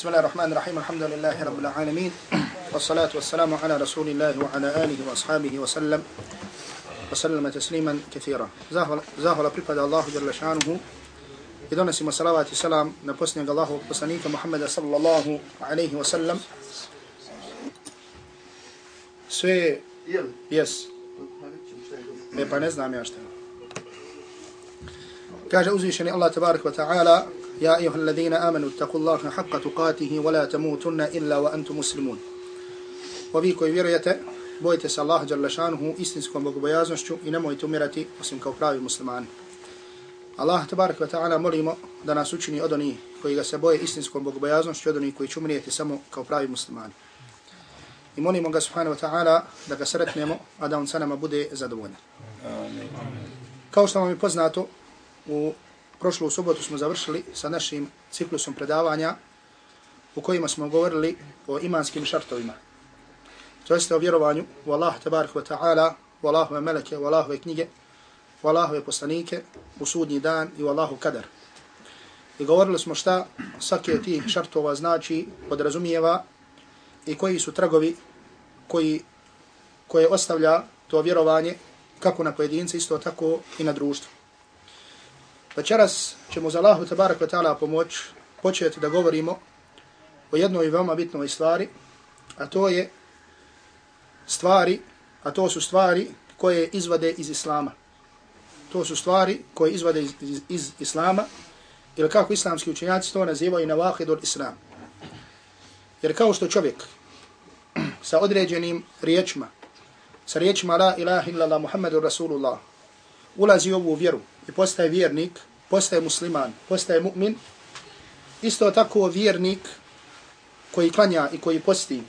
بسم الله الرحمن الرحيم الحمد لله رب العالمين والصلاة والسلام على رسول الله وعلى آله وأصحابه وسلم وسلم تسليما كثيرا زاهو لبريباد الله جل شانه إذا نسيم صلوات السلام نبسني الله بسنيك محمد صلى الله عليه وسلم sve yes. E pa ne znam ja šta. Kaže uzvišeni Allah tabarak wa ta'ala يا أيها الذين آمنوا اتقوا الله حق تقاته ولا تموتن إلا وأنتم مسلمون وبي koji vjerujete bojite se Allah dželle šanehu istinskom bogobojaznošću i nemojte umirati osim kao pravi muslimani. Allah tebarek ve taala molimo da nas učini od onih koji ga se boje istinskom bogobojaznošću od onih koji će umrijeti samo kao pravi muslimani. I molimo ga subhanahu wa ta'ala da ga sretnemo, a da on sa nama bude zadovoljan. Kao što vam je poznato, u prošlu subotu smo završili sa našim ciklusom predavanja u kojima smo govorili o imanskim šartovima. To jeste o vjerovanju u Allah tabarik wa ta'ala, u Allahove meleke, u Allahove knjige, u Allahove poslanike, u sudnji dan i u Allahu kadar. I govorili smo šta svake od tih šartova znači, podrazumijeva i koji su tragovi koji, koje ostavlja to vjerovanje kako na pojedince, isto tako i na društvu. Večeras ćemo za Allahu tabarak wa ta'ala pomoć početi da govorimo o jednoj veoma bitnoj stvari, a to je stvari, a to su stvari koje izvade iz Islama. To su stvari koje izvade iz, iz, iz Islama, ili kako islamski učenjaci to nazivaju na vahid od Islam. Jer kao što čovjek sa određenim riječima, sa riječima la ilaha illallah Muhammedu Rasulullah, ulazi u ovu vjeru i postaje vjernik, postaje musliman, postaje mu'min, isto tako vjernik koji klanja i koji posti,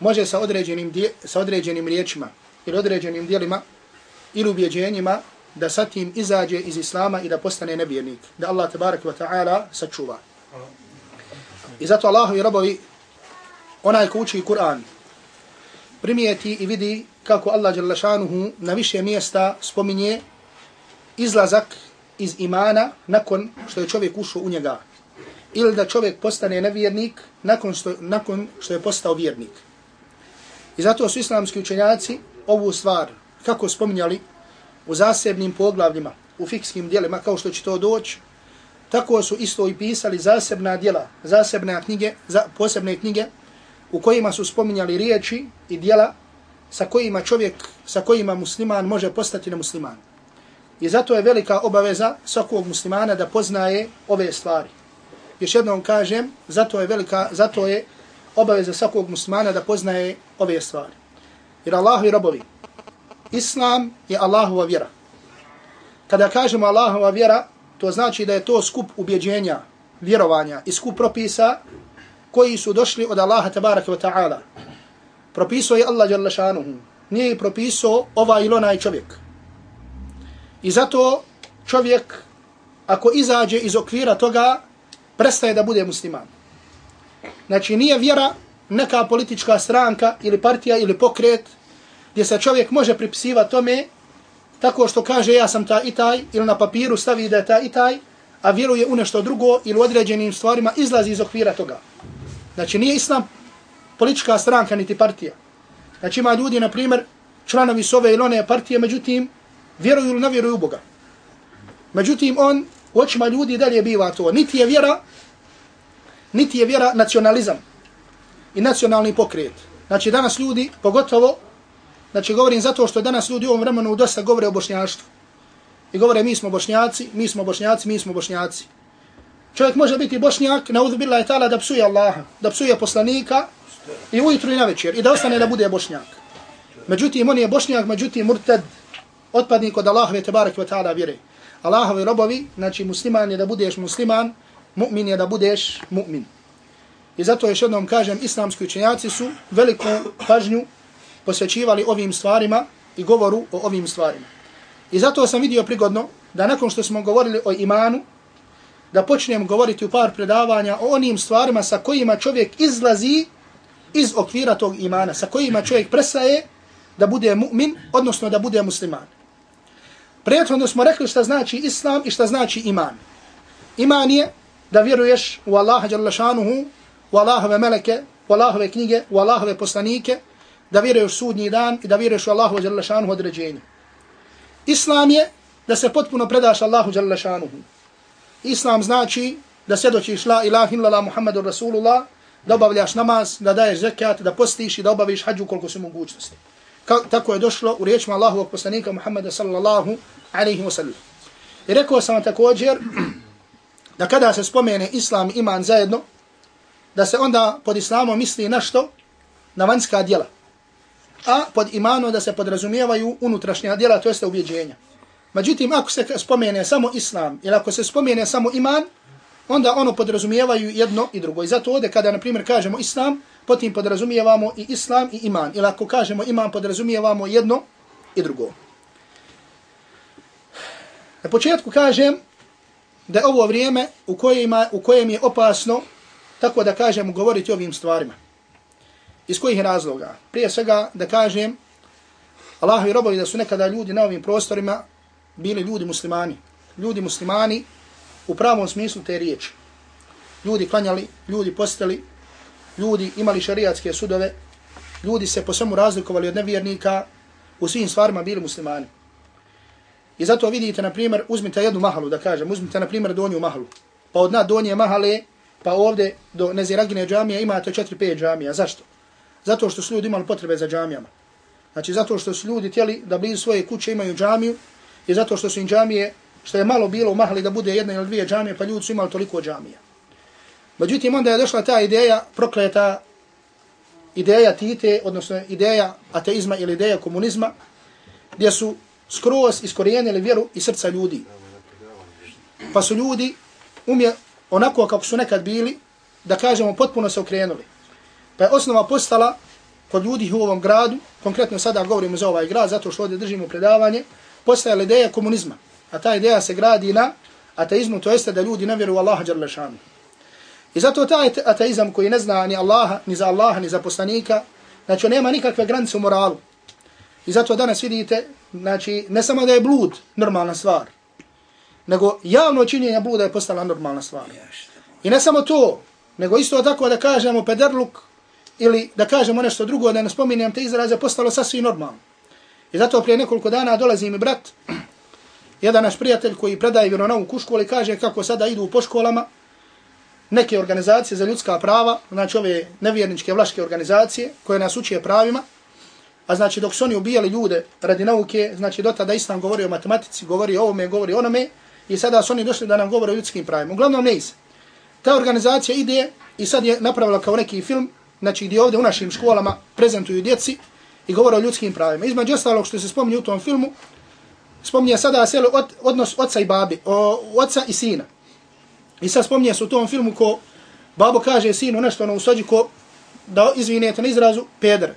može sa određenim, dje, sa određenim riječima ili određenim dijelima ili ubjeđenjima da sa tim izađe iz islama i da postane nevjernik, da Allah tabarak wa ta'ala sačuva. I zato Allahu i robovi, onaj ko uči Kur'an, primijeti i vidi kako Allah na više mjesta spominje izlazak iz imana nakon što je čovjek ušao u njega. Ili da čovjek postane nevjernik nakon što, nakon što je postao vjernik. I zato su islamski učenjaci ovu stvar, kako spominjali, u zasebnim poglavljima, u fikskim dijelima, kao što će to doći, tako su isto i pisali zasebna dijela, zasebne knjige, za, posebne knjige, u kojima su spominjali riječi i dijela sa kojima čovjek, sa kojima musliman može postati nemusliman. I zato je velika obaveza svakog muslimana da poznaje ove stvari. Još jednom kažem, zato je velika, zato je obaveza svakog muslimana da poznaje ove stvari. Jer Allahu i robovi, Islam je Allahova vjera. Kada kažemo Allahova vjera, to znači da je to skup ubjeđenja, vjerovanja i skup propisa koji su došli od Allaha tabaraka wa ta'ala. Propisao je Allah jalla šanuhu. Nije propisao ovaj ili onaj čovjek. I zato čovjek, ako izađe iz okvira toga, prestaje da bude musliman. Znači nije vjera neka politička stranka ili partija ili pokret gdje se čovjek može pripisivati tome tako što kaže ja sam ta i taj ili na papiru stavi da je ta i taj, a vjeruje u nešto drugo ili u određenim stvarima izlazi iz okvira toga. Znači nije islam politička stranka niti partija. Znači ima ljudi, na primjer, članovi s ove ili one partije, međutim, vjeruju ili ne vjeruju u Boga. Međutim, on u očima ljudi dalje biva to. Niti je vjera, niti je vjera nacionalizam i nacionalni pokret. Znači, danas ljudi, pogotovo, znači, govorim zato što danas ljudi u ovom vremenu dosta govore o bošnjaštvu. I govore, mi smo bošnjaci, mi smo bošnjaci, mi smo bošnjaci. Čovjek može biti bošnjak, na udhubila je tala da psuje Allaha, da psuje poslanika i ujutru i na večer i da ostane da bude bošnjak. Međutim, on je bošnjak, međutim, murtad, otpadnik od Allahove tebareke ve ta'ala vjere. Allahovi robovi, znači musliman je da budeš musliman, mu'min je da budeš mu'min. I zato još jednom kažem, islamski učenjaci su veliku pažnju posvećivali ovim stvarima i govoru o ovim stvarima. I zato sam vidio prigodno da nakon što smo govorili o imanu, da počnem govoriti u par predavanja o onim stvarima sa kojima čovjek izlazi iz okvira tog imana, sa kojima čovjek presaje da bude mu'min, odnosno da bude musliman. Prethodno smo rekli šta znači islam i šta znači iman. Iman je da vjeruješ u Allaha Đalašanuhu, u Allahove meleke, u Allahove knjige, u Allahove poslanike, da vjeruješ sudnji dan i da vjeruješ u Allahu Đalašanuhu određenje. Islam je da se potpuno predaš Allahu Đalašanuhu. Islam znači da svjedočiš la ilaha illallah Muhammedur Rasulullah, da obavljaš namaz, da daješ zekat, da postiš i da obaviš hađu koliko su mogućnosti. Ka, tako je došlo u riječima Allahovog poslanika Muhammeda sallallahu alaihi wa sallam. I rekao sam također da kada se spomene islam i iman zajedno, da se onda pod islamom misli na što? Na vanjska djela. A pod imanom da se podrazumijevaju unutrašnja djela, to jeste ubjeđenja. Međutim, ako se spomene samo islam ili ako se spomene samo iman, onda ono podrazumijevaju jedno i drugo. I zato ovdje kada, na primjer, kažemo islam, potim podrazumijevamo i islam i iman. Ili ako kažemo iman, podrazumijevamo jedno i drugo. Na početku kažem da je ovo vrijeme u kojem, u kojem je opasno, tako da kažem, govoriti o ovim stvarima. Iz kojih razloga? Prije svega da kažem, Allahovi robovi da su nekada ljudi na ovim prostorima bili ljudi muslimani. Ljudi muslimani u pravom smislu te riječi. Ljudi klanjali, ljudi postali, ljudi imali šarijatske sudove, ljudi se po svemu razlikovali od nevjernika, u svim stvarima bili muslimani. I zato vidite, na primjer, uzmite jednu mahalu, da kažem, uzmite, na primjer, donju mahalu. Pa od dna donje mahale, pa ovdje do Neziragine džamije imate 4-5 džamija. Zašto? Zato što su ljudi imali potrebe za džamijama. Znači, zato što su ljudi tijeli da blizu svoje kuće imaju džamiju i zato što su im džamije, što je malo bilo u mahali da bude jedna ili dvije džamije, pa ljudi su imali toliko džamija. Međutim, onda je došla ta ideja, prokleta ideja Tite, odnosno ideja ateizma ili ideja komunizma, gdje su skroz iskorijenili vjeru i srca ljudi. Pa su ljudi umje onako kako su nekad bili, da kažemo potpuno se okrenuli. Pa je osnova postala kod ljudi u ovom gradu, konkretno sada govorimo za ovaj grad, zato što ovdje držimo predavanje, postajala ideja komunizma. A ta ideja se gradi na ateizmu, to jeste da ljudi ne vjeruju Allaha Đerlešanu. I zato taj ateizam koji ne zna ni Allaha, ni za Allaha, ni za poslanika, znači nema nikakve granice u moralu. I zato danas vidite, znači, ne samo da je blud normalna stvar, nego javno činjenje bluda je postala normalna stvar. I ne samo to, nego isto tako da kažemo pederluk ili da kažemo nešto drugo, da ne spominjem te izraze, postalo sasvim normalno. I zato prije nekoliko dana dolazi mi brat, jedan naš prijatelj koji predaje vjeronauku u školi, kaže kako sada idu po školama neke organizacije za ljudska prava, znači ove nevjerničke vlaške organizacije koje nas učije pravima, a znači dok su oni ubijali ljude radi nauke, znači do tada Islam govori o matematici, govori o ovome, govori o onome, i sada su oni došli da nam govore o ljudskim pravima. Uglavnom ne iz. Ta organizacija ide i sad je napravila kao neki film, znači gdje ovdje u našim školama prezentuju djeci i govore o ljudskim pravima. Između ostalog što se spominje u tom filmu, spominje sada selo od, odnos oca i babi, o, oca i sina. I sad spominje se u tom filmu ko babo kaže sinu nešto ono u sođi ko, da izvinete na izrazu, peder.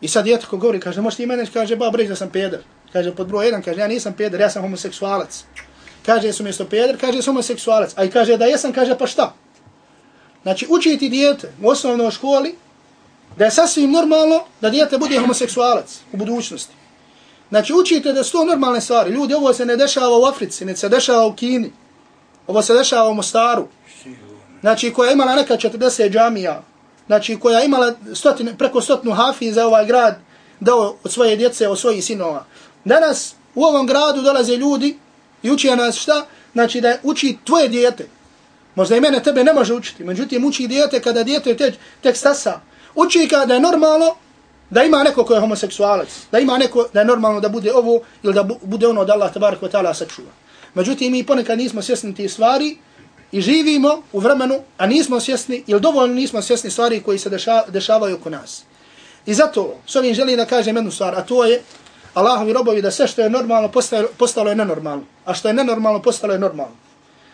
I sad djete ko govori, kaže, možete i mene, kaže, babo reći da sam peder. Kaže, pod broj jedan, kaže, ja nisam peder, ja sam homoseksualac. Kaže, jesu mjesto peder, kaže, sam homoseksualac. A i kaže, da jesam, kaže, pa šta? Znači, učiti djete u osnovnoj školi da je sasvim normalno da djete bude homoseksualac u budućnosti. Znači, učite da su to normalne stvari. Ljudi, ovo se ne dešava u Africi, ne se dešava u Kini. Ovo se dešava u Mostaru. Znači, koja je imala neka 40 džamija. Znači, koja je imala stotine, preko stotnu hafi za ovaj grad dao od svoje djece, od svojih sinova. Danas u ovom gradu dolaze ljudi i uči nas šta? Znači, da uči tvoje djete. Možda i mene tebe ne može učiti. Međutim, uči djete kada djete te, tek stasa. Uči kada je normalno da ima neko ko je homoseksualac. Da ima neko da je normalno da bude ovo ili da bude ono da Allah tabarak wa ta'ala sačuva. Međutim, mi ponekad nismo svjesni tih stvari i živimo u vremenu, a nismo svjesni ili dovoljno nismo svjesni stvari koji se deša, dešavaju oko nas. I zato s ovim želim da kažem jednu stvar, a to je Allahovi robovi da sve što je normalno postalo, postalo je nenormalno, a što je nenormalno postalo je normalno.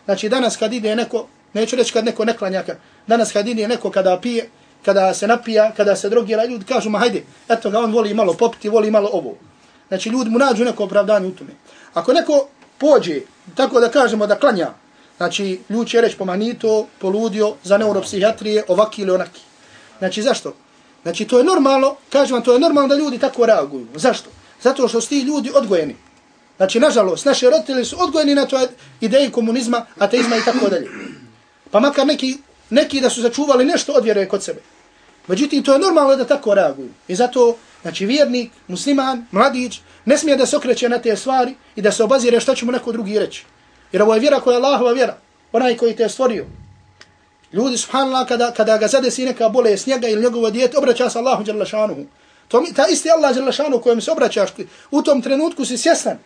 Znači danas kad ide neko Neću reći kad neko neklanjaka. Danas kad ide neko kada pije, kada se napija, kada se drogira, ljudi kažu, ma hajde, eto ga, on voli malo popiti, voli malo ovo. Znači, ljudi mu nađu neko opravdanje u tome. Ako neko pođe, tako da kažemo da klanja, znači, ljudi će reći, pomanito, poludio, za neuropsihijatrije, ovaki ili onaki. Znači, zašto? Znači, to je normalno, kažem vam, to je normalno da ljudi tako reaguju. Zašto? Zato što su ti ljudi odgojeni. Znači, nažalost, naše roditelji su odgojeni na to ideji komunizma, ateizma i tako dalje. Pa makar neki, neki da su začuvali nešto od vjere kod sebe. Međutim, to je normalno da tako reaguju. I zato, znači, vjernik, musliman, mladić, ne smije da se okreće na te stvari i da se obazire šta će mu neko drugi reći. Jer ovo je vjera koja je Allahova vjera. Onaj koji te je stvorio. Ljudi, subhanallah, kada, kada ga zadesi neka bolest njega ili njegovo dijete, obraća se Allahu Đalašanuhu. To mi, ta isti Allah djelašanuhu kojem se obraćaš, u tom trenutku si svjestan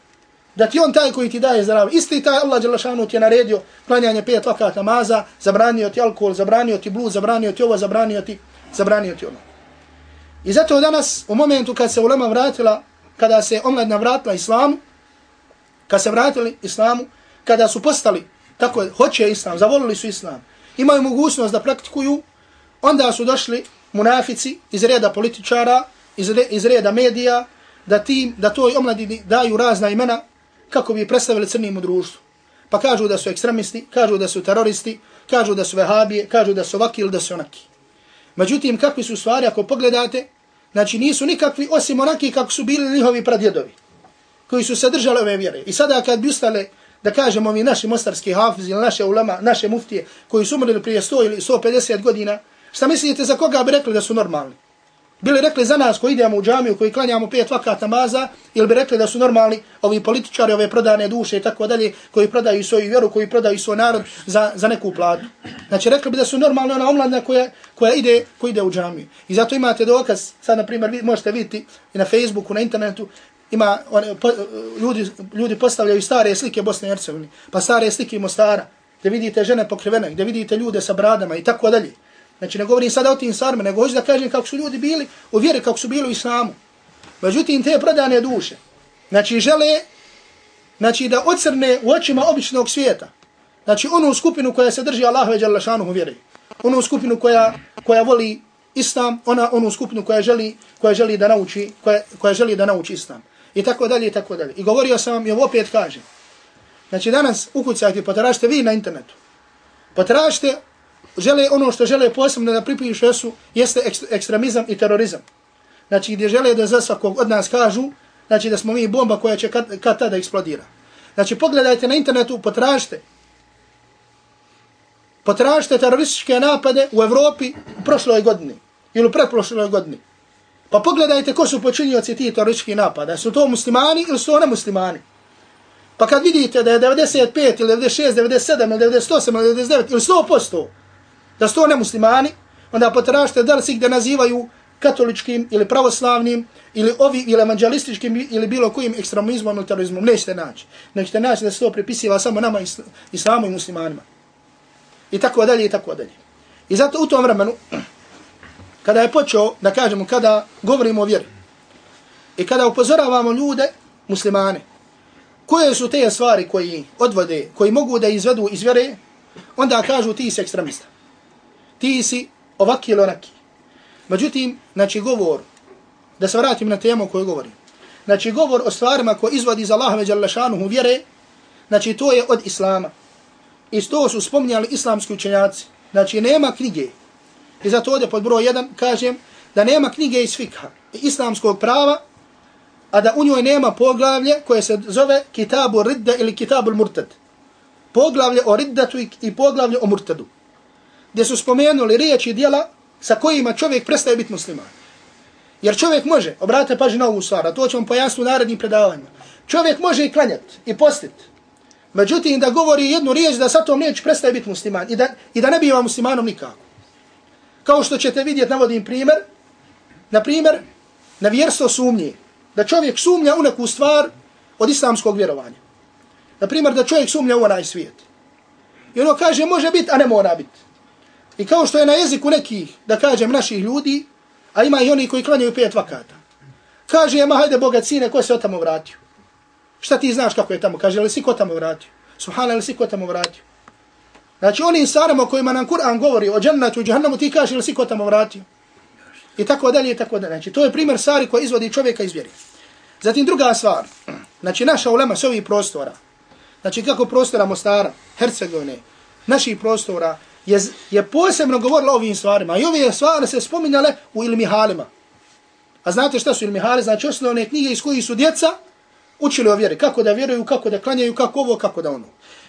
da ti on taj koji ti daje zdrav. Isti taj Allah djelašanuhu ti je naredio klanjanje pet vakata maza, zabranio ti alkohol, zabranio ti blud, zabranio ti ovo, zabranio ti, zabranio ti ono. I zato danas, u momentu kad se ulema vratila, kada se omladna vratila islamu, kad se vratili islamu, kada su postali, tako hoće islam, zavolili su islam, imaju mogućnost da praktikuju, onda su došli munafici iz reda političara, iz, re, iz reda medija, da tim, da toj omladini daju razna imena kako bi predstavili crnim u društvu. Pa kažu da su ekstremisti, kažu da su teroristi, kažu da su vehabije, kažu da su ovaki ili da su onaki. Međutim, kakvi su stvari, ako pogledate, znači nisu nikakvi osim onaki kako su bili njihovi pradjedovi, koji su se držali ove vjere. I sada kad bi ustale da kažemo mi naši mostarski hafiz ili naše ulama, naše muftije koji su umrli prije 100 ili 150 godina, šta mislite za koga bi rekli da su normalni? Bili rekli za nas koji idemo u džamiju, koji klanjamo pet vakat maza, ili bi rekli da su normalni ovi političari, ove prodane duše i tako dalje, koji prodaju svoju vjeru, koji prodaju svoj narod za, za neku platu. Znači rekli bi da su normalni ona omladna koja, koja ide, koja ide u džamiju. I zato imate dokaz, sad na primjer vi možete vidjeti i na Facebooku, na internetu, ima one, po, ljudi, ljudi postavljaju stare slike Bosne i Hercegovine, pa stare slike Mostara, gdje vidite žene pokrivene, gdje vidite ljude sa bradama i tako dalje. Znači ne govorim sada o tim stvarima, nego hoću da kažem kako su ljudi bili u vjeri, kako su bili u islamu. Međutim, te prodane duše, znači žele znači, da ocrne u očima običnog svijeta. Znači onu skupinu koja se drži Allahove Đalašanu u vjeri. Onu skupinu koja, koja voli islam, ona onu skupinu koja želi, koja želi da nauči, koja, koja želi da nauči islam i tako dalje i tako dalje. I govorio sam vam i ovo opet kažem. Znači danas ukucajte, potražite vi na internetu. Potražite, žele ono što žele posebno da pripišu su, jeste ekstremizam i terorizam. Znači gdje žele da za svakog od nas kažu, znači da smo mi bomba koja će kad, kad tada eksplodira. Znači pogledajte na internetu, potražite. Potražite terorističke napade u Evropi u prošloj godini ili u preprošloj godini. Pa pogledajte ko su počinioci tih terorističkih napada. Su to muslimani ili su to nemuslimani? Pa kad vidite da je 95 ili 96, 97 ili 98 ili 99 ili 100% da su to nemuslimani, onda potražite da li se gde nazivaju katoličkim ili pravoslavnim ili ovi ili evanđelističkim ili bilo kojim ekstremizmom ili terorizmom. Nećete naći. Nećete naći da se to pripisiva samo nama islamu i muslimanima. I tako dalje i tako dalje. I zato u tom vremenu kada je počeo, da kažemo, kada govorimo o vjeri i kada upozoravamo ljude, muslimane, koje su te stvari koji odvode, koji mogu da izvedu iz vjere, onda kažu ti si ekstremista. Ti si ovaki ili onaki. Međutim, znači govor, da se vratim na temu koju govorim, znači govor o stvarima koje izvodi iz Allahove Đalešanuhu vjere, znači to je od Islama. I to su spomnjali islamski učenjaci. Znači nema knjige, I zato ovdje pod broj 1 kažem da nema knjige iz fikha islamskog prava, a da u njoj nema poglavlje koje se zove Kitabu Ridda ili Kitabu Murtad. Poglavlje o Riddatu i poglavlje o Murtadu. Gdje su spomenuli riječi i dijela sa kojima čovjek prestaje biti musliman. Jer čovjek može, obratite pažnju na ovu stvar, a to ćemo pojasniti u narednim predavanjima. Čovjek može i klanjati i postiti. Međutim, da govori jednu riječ da sa tom riječ prestaje biti musliman i da, i da ne biva muslimanom nikako. Kao što ćete vidjeti, navodim primjer, na primjer, na vjerstvo sumnje. Da čovjek sumnja u neku stvar od islamskog vjerovanja. Na primjer, da čovjek sumnja u onaj svijet. I ono kaže, može biti, a ne mora biti. I kao što je na jeziku nekih, da kažem, naših ljudi, a ima i oni koji klanjaju pet vakata. Kaže, ma hajde Boga ko se od tamo vratio? Šta ti znaš kako je tamo? Kaže, ali si ko tamo vratio? Subhana, ali si ko tamo vratio? Znači oni stvarima o kojima nam Kur'an govori o džennetu i džahannamu ti kaže ali si ko tamo vratio. I tako dalje i tako dalje. Znači to je primjer stvari koji izvodi čovjeka iz vjeri. Zatim druga stvar. Znači naša ulema s ovih prostora. Znači kako prostora Mostara, Hercegovine, naših prostora je, je posebno govorila o ovim stvarima. I ove stvari se spominjale u ilmihalima. A znate šta su ilmihali? Znači osnovne knjige iz kojih su djeca učili o vjeri. Kako da vjeruju, kako da klanjaju, kako ovo, kako da ono.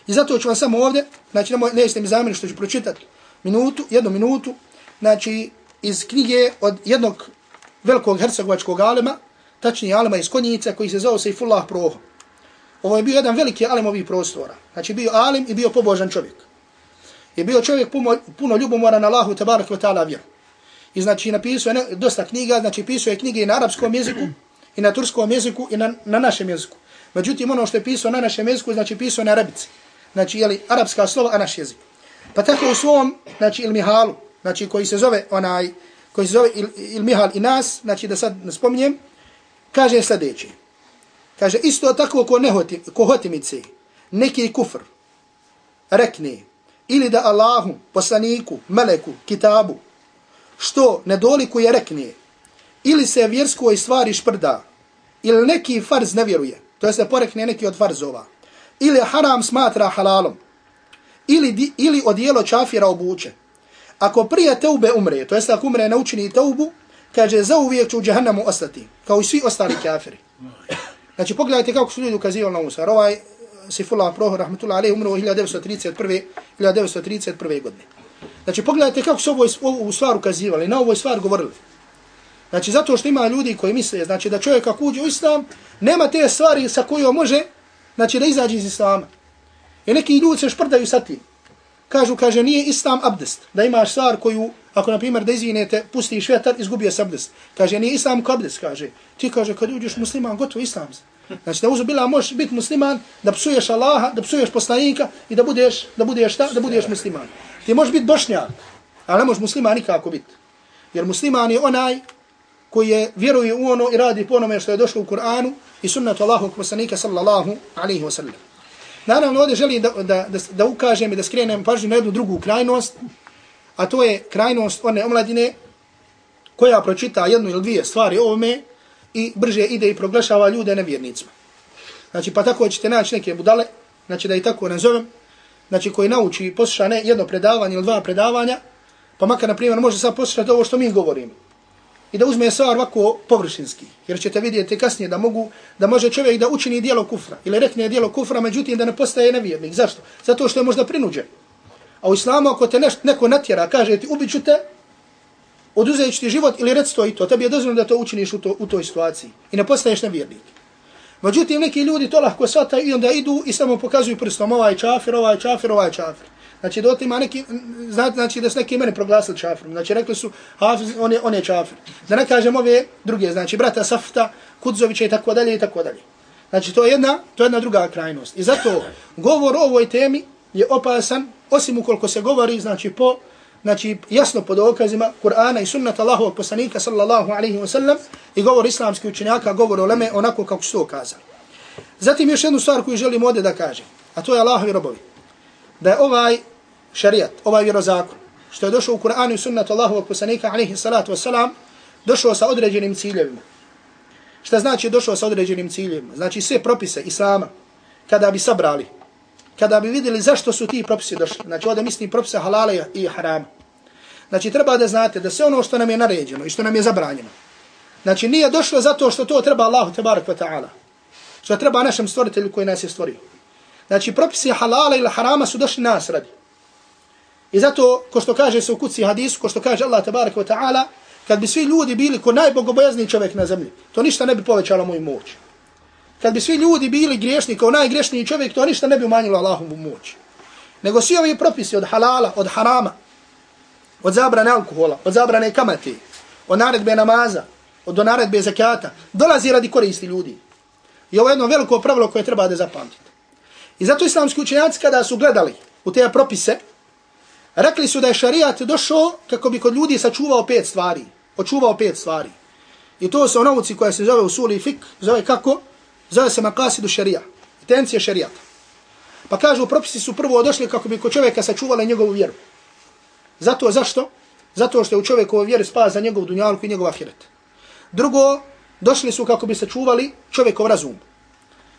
I zato ću vam samo ovdje, znači ne, ne jeste mi zamjeni što ću pročitati minutu, jednu minutu, znači iz knjige od jednog velikog hercegovačkog alema, tačnije alema iz Konjice, koji se zove Seifullah Proho. Ovo je bio jedan veliki alem ovih prostora. Znači bio alim i bio pobožan čovjek. Je bio čovjek puno, puno ljubomoran na Allahu tabarak wa ta'ala vjeru. I znači napisao je dosta knjiga, znači pisao je knjige i na arapskom jeziku, i na turskom jeziku, i na, na našem jeziku. Međutim, ono što je pisao na našem jeziku, znači pisao na arabici. Znači, jeli, arapska slova, a naš jezik. Pa tako u svom, znači, ilmihalu, znači, koji se zove onaj, koji se zove il, ilmihal i nas, znači, da sad ne spominjem, kaže sljedeće. Kaže, isto tako ko, nehoti, ko hotimice, neki kufr, rekne, ili da Allahu, poslaniku, meleku, kitabu, što nedolikuje rekne, ili se vjerskoj stvari šprda, ili neki farz ne vjeruje, to je se porekne neki od farzova, ili haram smatra halalom, ili, ili odijelo čafira obuče. Ako prije teube umre, to jest ako umre ne učini teubu, kaže zauvijek ću u džahannamu ostati, kao i svi ostali kafiri. Znači pogledajte kako su ljudi ukazivali na Musa. Ovaj Sifullah Prohor, rahmetullah alaih, umro u 1931. 1931. godine. Znači pogledajte kako su ovo, ovu stvar ukazivali, na ovoj stvar govorili. Znači zato što ima ljudi koji misle, znači da čovjek ako uđe u islam, nema te stvari sa kojom može znači da izađe iz islama. I neki ljudi se šprdaju sa tim. Kažu, kaže, nije islam abdest. Da imaš stvar koju, ako na primjer da izvinete, pustiš vjetar, izgubio se abdest. Kaže, nije islam ko abdest, kaže. Ti kaže, kad uđeš musliman, gotovo islam. Znači da uzubila možeš biti musliman, da psuješ Allaha, da psuješ poslanika i da budeš, da budeš šta, da budeš musliman. Ti možeš biti bošnjak, ali ne možeš musliman nikako biti. Jer musliman je onaj koji je vjeruje u ono i radi po onome što je došlo u Kur'anu i sunnatu Allahog poslanika sallallahu alaihi wa sallam. Naravno, ovdje želim da, da, da, da ukažem i da skrenem pažnju na jednu drugu krajnost, a to je krajnost one omladine koja pročita jednu ili dvije stvari ovome i brže ide i proglašava ljude nevjernicima. Znači, pa tako ćete naći neke budale, znači da i tako nazovem, znači koji nauči i posluša ne jedno predavanje ili dva predavanja, pa makar, na primjer, može sad poslušati ovo što mi govorimo i da uzme stvar ovako površinski. Jer ćete vidjeti kasnije da mogu, da može čovjek da učini dijelo kufra ili rekne dijelo kufra, međutim da ne postaje nevjernik. Zašto? Zato što je možda prinuđen. A u islamu ako te neš, neko natjera, kaže ti ubiću te, oduzet ti život ili reci to i to, tebi je dozvoljeno da to učiniš u, to, u toj situaciji i ne postaješ nevjernik. Međutim, neki ljudi to lahko shvataju i onda idu i samo pokazuju prstom ovaj čafir, ovaj čafir, ovaj čafir. Znači, do ima neki, znači da su neki mene proglasili čafirom. Znači, rekli su, Hafiz, on je, on je čafir. Da ne kažem ove druge, znači, brata Safta, Kudzovića i tako dalje i tako dalje. Znači, to je jedna, to je jedna druga krajnost. I zato govor o ovoj temi je opasan, osim ukoliko se govori, znači, po, znači, jasno po dokazima Kur'ana i sunnata Allahovog poslanika, sallallahu alaihi wa sallam, i govor islamskih učenjaka, govor oleme onako kako su to kazali. Zatim još jednu stvar koju želim ovdje da kažem, a to je Allahovi robovi. Da je ovaj šarijat, ovaj vjerozakon, što je došao u Kur'anu i sunnatu Allahovog poslanika, alaihi salatu wasalam, došao sa određenim ciljevima. Šta znači došao sa određenim ciljevima? Znači sve propise Islama, kada bi sabrali, kada bi vidjeli zašto su ti propisi došli, znači ovdje mislim propise halala i harama. Znači treba da znate da sve ono što nam je naređeno i što nam je zabranjeno, znači nije došlo zato što to treba Allahu tebarak wa ta'ala, što treba našem stvoritelju koji nas je stvorio. Znači propisi halala ili harama su došli nas radi. I zato, ko što kaže se u kuci hadisu, ko što kaže Allah tabaraka wa ta'ala, kad bi svi ljudi bili ko najbogobojazniji čovjek na zemlji, to ništa ne bi povećalo moju moć. Kad bi svi ljudi bili griješni kao najgriješniji čovjek, to ništa ne bi umanjilo Allahovu moć. Nego svi ovi propisi od halala, od harama, od zabrane alkohola, od zabrane kamate, od naredbe namaza, od naredbe zakata, dolazi radi koristi ljudi. I ovo je jedno veliko pravilo koje treba da zapamtite. I zato islamski učenjaci kada su gledali u te propise, Rekli su da je šarijat došao kako bi kod ljudi sačuvao pet stvari. Očuvao pet stvari. I to su nauci koja se zove usuli fik, zove kako? Zove se makasidu šarija. Intencija šarijata. Pa kažu, propisi su prvo došli kako bi kod čovjeka sačuvali njegovu vjeru. Zato, zašto? Zato što je u čovjekovo vjeri spas za njegov dunjalku i njegov ahiret. Drugo, došli su kako bi se čuvali čovjekov razum.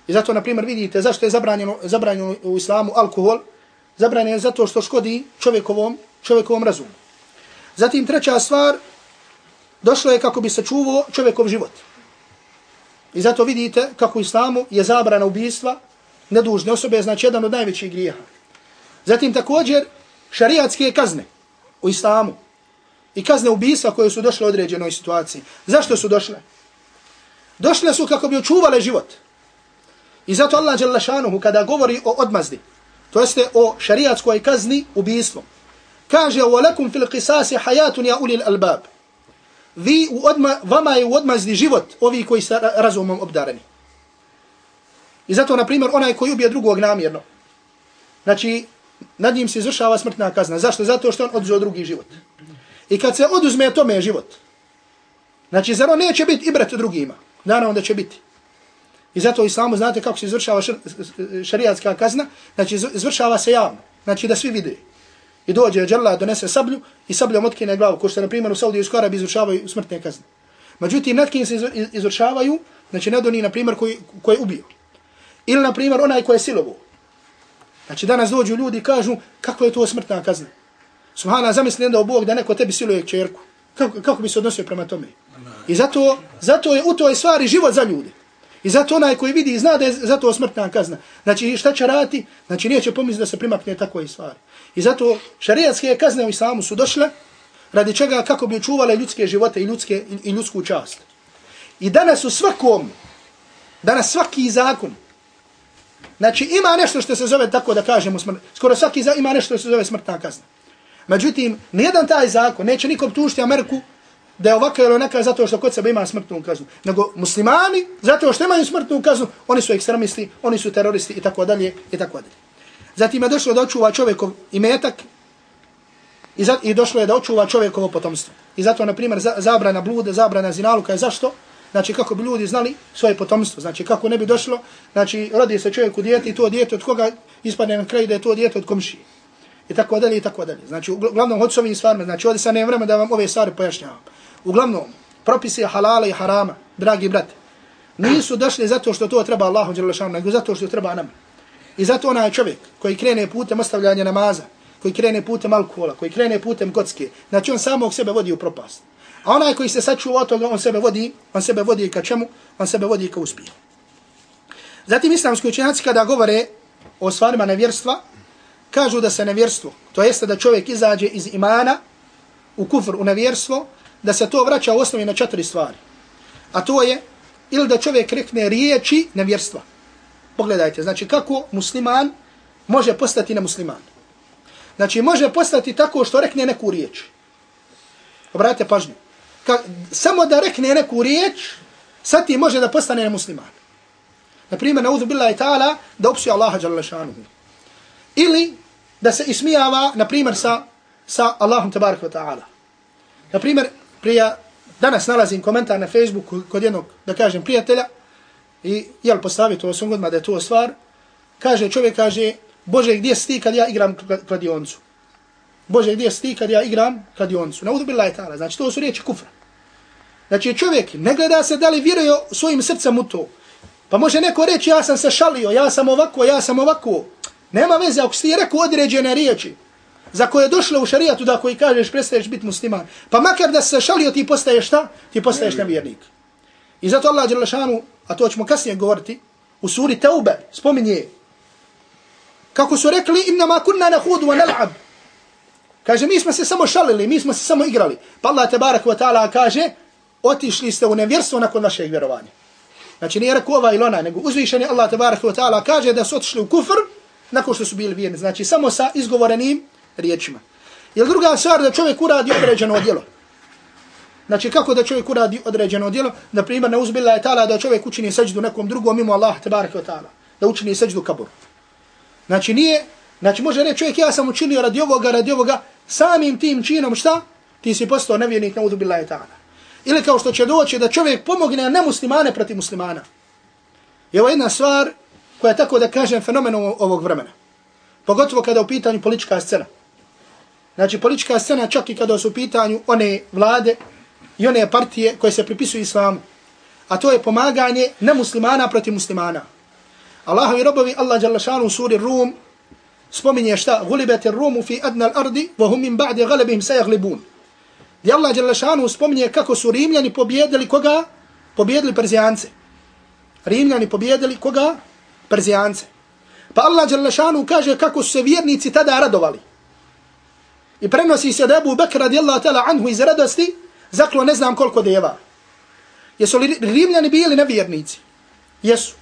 I zato, na primjer, vidite zašto je zabranjeno, zabranjeno u islamu alkohol. Zabranjeno je zato što škodi čovjekovom, čovjekovom razumu. Zatim, treća stvar, došlo je kako bi se čuvao čovjekov život. I zato vidite kako u islamu je zabrana ubijstva nedužne osobe, znači jedan od najvećih grijeha. Zatim također šariatske kazne u islamu i kazne ubijstva koje su došle u određenoj situaciji. Zašto su došle? Došle su kako bi očuvale život. I zato Allah Đelešanuhu kada govori o odmazdi, to jeste o šariatskoj kazni ubijstvom, kaže وَلَكُمْ فِي الْقِسَاسِ حَيَاتٌ يَا أُولِي الْأَلْبَابِ Vi u odma, vama je u odmazdi život ovi koji su razumom obdareni. I zato, na primjer, onaj koji ubije drugog namjerno, znači, nad njim se izvršava smrtna kazna. Zašto? Zato što on oduzeo drugi život. I kad se oduzme tome život, znači, zar on neće biti ibret drugima? Naravno da će biti. I zato i samo znate kako se izvršava šariatska kazna, znači izvršava se javno, znači da svi vide. I dođe džela, donese sablju i sabljom otkine glavu, ko što na primjer u Saudijskoj Arabiji izvršavaju smrtne kazne. Međutim, nad kim se izvršavaju, znači ne doni, na primjer, koji, koji je ubio. Ili, na primjer, onaj koji je silovo. Znači, danas dođu ljudi i kažu, kako je to smrtna kazna? Subhana, zamisli da Bog da neko tebi siluje čerku. Kako, kako bi se odnosio prema tome? I zato, zato je u toj stvari život za ljude. I zato onaj koji vidi i zna da je zato smrtna kazna. Znači, šta će raditi? Znači, nije će pomisliti da se primakne tako i stvari. I zato šarijatske kazne u islamu su došle radi čega kako bi čuvale ljudske živote i, ljudske, i ljudsku čast. I danas u svakom, danas svaki zakon, znači ima nešto što se zove tako da kažemo smrt, skoro svaki za, ima nešto što se zove smrtna kazna. Međutim, nijedan taj zakon neće nikom tušti Ameriku da je ovakav ili onaka zato što kod sebe ima smrtnu kaznu. Nego muslimani, zato što imaju smrtnu kaznu, oni su ekstremisti, oni su teroristi i tako dalje i tako dalje. Zatim je došlo da očuva čovjekov imetak i, za, i došlo je da očuva čovjekovo potomstvo. I zato, na primjer, za, zabrana blude, zabrana zinaluka je zašto? Znači, kako bi ljudi znali svoje potomstvo. Znači, kako ne bi došlo, znači, rodi se čovjek u dijete i to dijete od koga ispadne na kraj da je to dijete od komšije. I tako dalje i tako dalje. Znači, uglavnom, od s ovim stvarima, znači, ovdje sad nema vremena da vam ove stvari pojašnjavam. Uglavnom, propisi halala i harama, dragi brate, nisu došli zato što to treba Allahu Đelešanu, nego zato što treba nam. I zato onaj čovjek koji krene putem ostavljanja namaza, koji krene putem alkohola, koji krene putem kocke, znači on samog sebe vodi u propast. A onaj koji se sačuva od toga, on sebe vodi, on sebe vodi ka čemu? On sebe vodi ka uspiju. Zatim islamski učenjaci kada govore o stvarima nevjerstva, kažu da se nevjerstvo, to jeste da čovjek izađe iz imana u kufr, u nevjerstvo, da se to vraća u osnovi na četiri stvari. A to je, ili da čovjek rekne riječi nevjerstva. Pogledajte, znači kako musliman može postati nemusliman. Znači može postati tako što rekne neku riječ. Obratite pažnju. Ka, samo da rekne neku riječ, sad ti može da postane nemusliman. Naprimjer, na uzu billahi ta'ala, da opsuje Allaha jalla šanuhu. Ili da se ismijava, naprimjer, sa, sa Allahom tabaraka wa ta'ala. Naprimjer, prije, danas nalazim komentar na Facebooku kod jednog, da kažem, prijatelja, i jel postavi to sam godima da je to stvar, kaže, čovjek kaže, Bože, gdje si ti kad ja igram kladioncu? Bože, gdje si ti kad ja igram kladioncu? Na udubila billahi ta'ala, znači to su riječi kufra. Znači čovjek ne gleda se da li vjeruje svojim srcem u to. Pa može neko reći, ja sam se šalio, ja sam ovako, ja sam ovako. Nema veze, ako si rekao određene riječi, za koje je došlo u šarijatu da koji kažeš prestaješ biti musliman, pa makar da se šalio ti postaješ šta? Ti postaješ nevjernik. I zato Allah Đelešanu, a to ćemo kasnije govoriti, u suri Taube spominje kako su rekli inna ma kunna nahudu wa nal'ab. Kaže, mi smo se samo šalili, mi smo se samo igrali. Pa Allah tebarak wa ta'ala kaže, otišli ste u nevjerstvo nakon vašeg vjerovanja. Znači nije rekao ova ili ona, nego uzvišeni Allah tabaraka wa ta'ala kaže da su otišli u kufr nakon što su bili vjerni. Znači samo sa izgovorenim riječima. Jer druga stvar da čovjek uradi određeno djelo. Znači kako da čovjek uradi određeno djelo? Na primjer, ne uzbila je ta'ala da čovjek učini seđdu nekom drugom mimo Allah tabaraka wa ta'ala. Da učini seđdu kaburu. Znači nije, znači može reći čovjek ja sam učinio radi ovoga, radi ovoga, samim tim činom šta? Ti si postao nevjernik na uzbila je ta'ala. Ili kao što će doći da čovjek pomogne nemuslimane proti muslimana. I ovo jedna stvar koja je tako da kažem fenomen ovog vremena. Pogotovo kada je u pitanju politička scena. Znači politička scena čak i kada su u pitanju one vlade i one partije koje se pripisuju islamu. A to je pomaganje nemuslimana protiv muslimana. Allahovi robovi, Allah Đalašanu u suri Rum, spominje šta? Gulibete Rumu fi adna ardi, vohum min ba'di galebihim se jaglibun. Gdje Allah Đelešanu spominje kako su Rimljani pobjedili koga? Pobjedili Perzijance. Rimljani pobjedili koga? Perzijance. Pa Allah Đelešanu kaže kako su se vjernici tada radovali. I prenosi se da Ebu Bekr radijallahu ta'ala anhu iz radosti zaklo ne znam koliko deva. Jesu li Rimljani bili nevjernici? Jesu.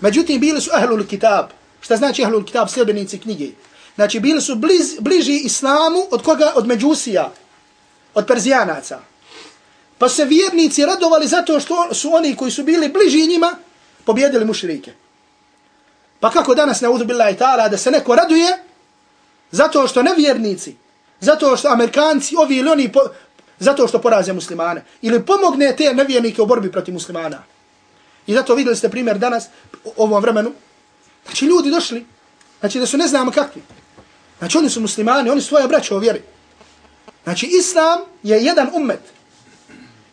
Međutim, bili su ahlul kitab. Šta znači ahlul kitab? Sljedbenici knjige. Znači, bili su bliz, bliži islamu od koga? Od Međusija. Od Perzijanaca. Pa se vjernici radovali zato što su oni koji su bili bliži njima pobjedili mušrike. Pa kako danas ne uzbila ta'ala da se neko raduje zato što nevjernici, zato što Amerikanci, ovi ili oni, po, zato što poraze muslimane. Ili pomogne te nevjernike u borbi protiv muslimana. I zato vidjeli ste primjer danas, u ovom vremenu. Znači ljudi došli, znači da su ne znamo kakvi. Znači oni su muslimani, oni su svoje braće o vjeri. Znači islam je jedan ummet.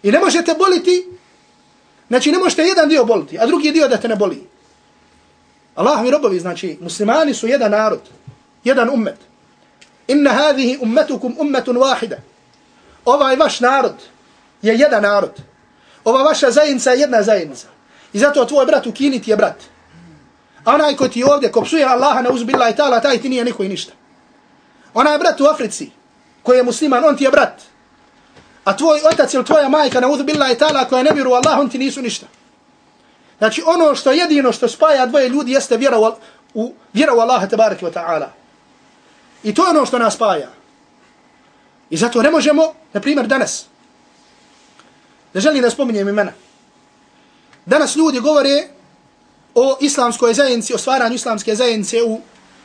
I ne možete boliti, znači ne možete jedan dio boliti, a drugi dio da te ne boli. Allah mi robovi, znači muslimani su jedan narod, jedan ummet. Inna hadhihi ummatukum ummetun wahida. Ovaj vaš narod je jedan narod. Ova vaša zajednica je jedna zajednica. I zato tvoj brat u Kini ti je brat. A onaj ko ti ovdje, ko psuje Allaha na uzbila i ta'ala, taj ti nije niko i ništa. Onaj brat u Africi, koji je musliman, on ti je brat. A tvoj otac ili tvoja majka na uzbila i ta'ala, koja ne vjeru Allah, on ti nisu ništa. Znači ono što jedino što spaja dvoje ljudi jeste vjera u, u, vjera u Allaha tabaraka wa ta'ala. I to je ono što nas spaja. I zato ne možemo, na primjer danas, ne želim da spominjem imena, Danas ljudi govore o islamskoj zajednici, o stvaranju islamske zajednice u,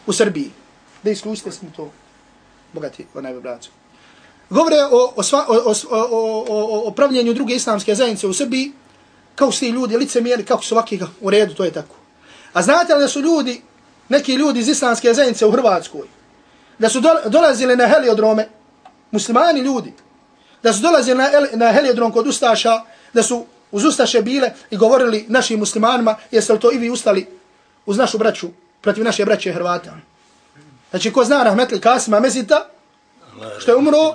u Srbiji. Da isključite smo to, bogati onaj braću. Govore o, o, sva, o, o, o, o, o pravljenju druge islamske zajednice u Srbiji, kao su ti ljudi licemjeri, kako su ovakvi u redu, to je tako. A znate li da su ljudi, neki ljudi iz islamske zajednice u Hrvatskoj, da su dolazili na heliodrome, muslimani ljudi, da su dolazili na, na heliodrom kod Ustaša, da su uz ustaše bile i govorili našim muslimanima, jeste li to i vi ustali uz našu braću, protiv naše braće Hrvata. Znači, ko zna rahmetli Kasima Mezita, što je umro,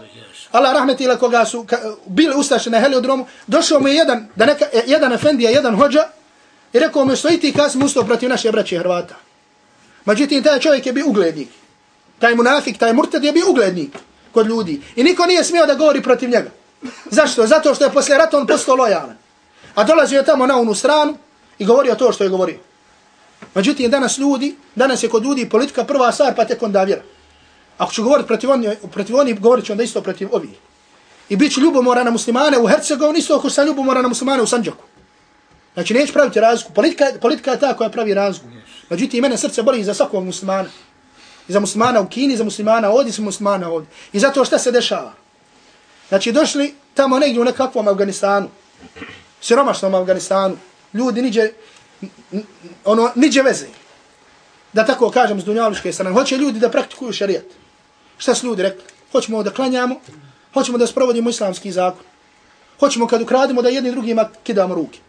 Allah rahmetila koga su ka, bili ustaše na heliodromu, došao mu je jedan, da neka, e, jedan efendija, jedan hođa, i rekao mu stoji ti Kasim ustao protiv naše braće Hrvata. Međutim, taj čovjek je bio uglednik. Taj munafik, taj murtad je bio uglednik kod ljudi. I niko nije smio da govori protiv njega. Zašto? Zato što je posle rata on postao lojalan. A dolazio je tamo na onu stranu i govorio to što je govorio. Međutim, danas ljudi, danas je kod ljudi politika prva stvar, pa tek onda vjera. Ako ću govoriti protiv oni, protiv oni govorit ću onda isto protiv ovih. I bit ću ljubomora na muslimane u Hercegovini, isto ako sam ljubomora na muslimane u Sanđaku. Znači, neću praviti razliku. Politika, politika je ta koja pravi razliku. Međutim, mene srce boli za svakog muslimana. I za muslimana u Kini, za muslimana ovdje, za muslimana ovdje. I zato šta se dešava? Znači, došli tamo negdje u nekakvom Afganistanu siromašnom Afganistanu, ljudi niđe, ono, niđe veze. Da tako kažem s dunjaluške strane. Hoće ljudi da praktikuju šarijat. Šta su ljudi rekli? Hoćemo da klanjamo, hoćemo da sprovodimo islamski zakon. Hoćemo kad ukradimo da jedni drugima kidamo ruke.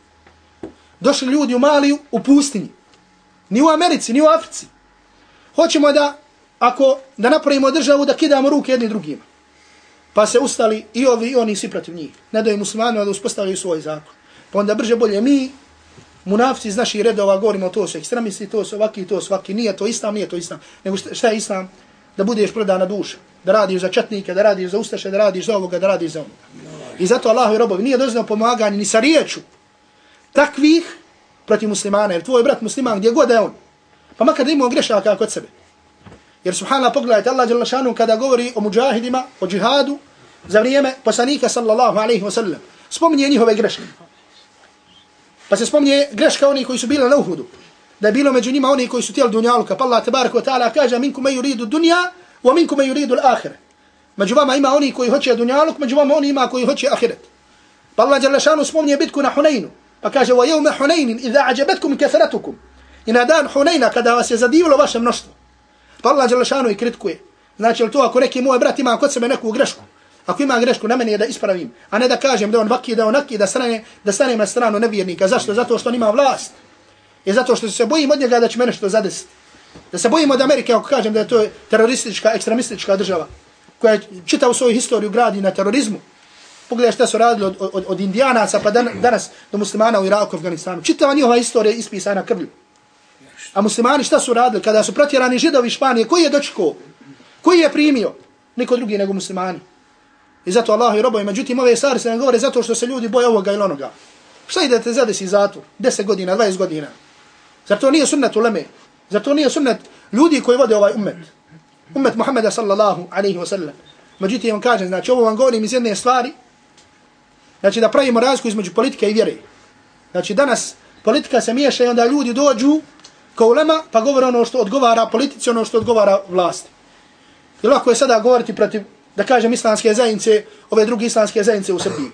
Došli ljudi u Maliju, u pustinji. Ni u Americi, ni u Africi. Hoćemo da, ako da napravimo državu, da kidamo ruke jedni drugima. Pa se ustali i ovi i oni svi protiv njih. Ne daju muslimanu da uspostavljaju svoj zakon. Pa onda brže bolje mi, munafci iz naših redova, govorimo to su ekstremisti, to su ovaki, to su ovaki, nije to islam, nije to islam. Nego šta je islam? Da budeš prodana duša, da radiš za četnike, da radiš za ustaše, da radiš za ovoga, da radiš za onoga. I zato Allah i robovi nije dozirno pomaganje ni sa riječu takvih protiv muslimana, jer tvoj brat musliman gdje god je on, pa makar da imao grešaka kod sebe. Jer subhanallah pogledajte Allah jalla kada govori o muđahidima, o džihadu, za vrijeme poslanika sallallahu alaihi wa sallam, spominje njihove greške. Pa se spomnije greška oni koji su bili na uhudu. Da je bilo među njima oni koji su tijeli dunjaluka. Pa Allah tabarak wa ta'ala kaže minkum me yuridu dunja wa minkum me yuridu l'akhir. Među vama ima oni koji hoće dunjaluk, među vama oni ima koji hoće ahiret. Pa Allah Đalešanu šanu spomnije bitku na Hunaynu. Pa kaže wa jevme Hunainin, idha ajabatkum kathratukum. I na dan Hunayna kada vas je zadivilo vaše mnoštvo. Pa Allah Đalešanu i kritkuje. Znači li to ako neki moj brat ima kod sebe neku grešku, ako ima grešku na meni je da ispravim, a ne da kažem da on vaki, da on naki, da stane, da stane na stranu nevjernika. Zašto? Zato što on ima vlast. I zato što se bojim od njega da će mene što zadesiti. Da se bojim od Amerike ako kažem da je to teroristička, ekstremistička država koja čita u svoju historiju gradi na terorizmu. Pogledaj šta su radili od, od, od indijanaca pa dan, danas do muslimana u Iraku, Afganistanu. Čitava njihova historija ispisana krvlju. A muslimani šta su radili kada su protjerani židovi Španije? Koji je dočko? Koji je primio? Niko drugi nego muslimani. I zato Allah i robovi. Međutim, ove stvari se ne govore zato što se ljudi boje ovoga ili onoga. Šta idete zadesi zatvor? 10 godina, 20 godina. Zar to nije sunnet u leme? Zar to nije sunnet ljudi koji vode ovaj ummet? Ummet Muhammeda sallallahu alaihi wa sallam. Međutim, vam kažem, znači ovo vam govorim iz jedne stvari, znači da pravimo razliku između politike i vjere. Znači danas politika se miješa i onda ljudi dođu kao ulema pa govore ono što odgovara politici, ono što odgovara vlasti. I lako je sada govoriti protiv, da kažem, islamske zajednice, ove druge islamske zajednice u Srbiji.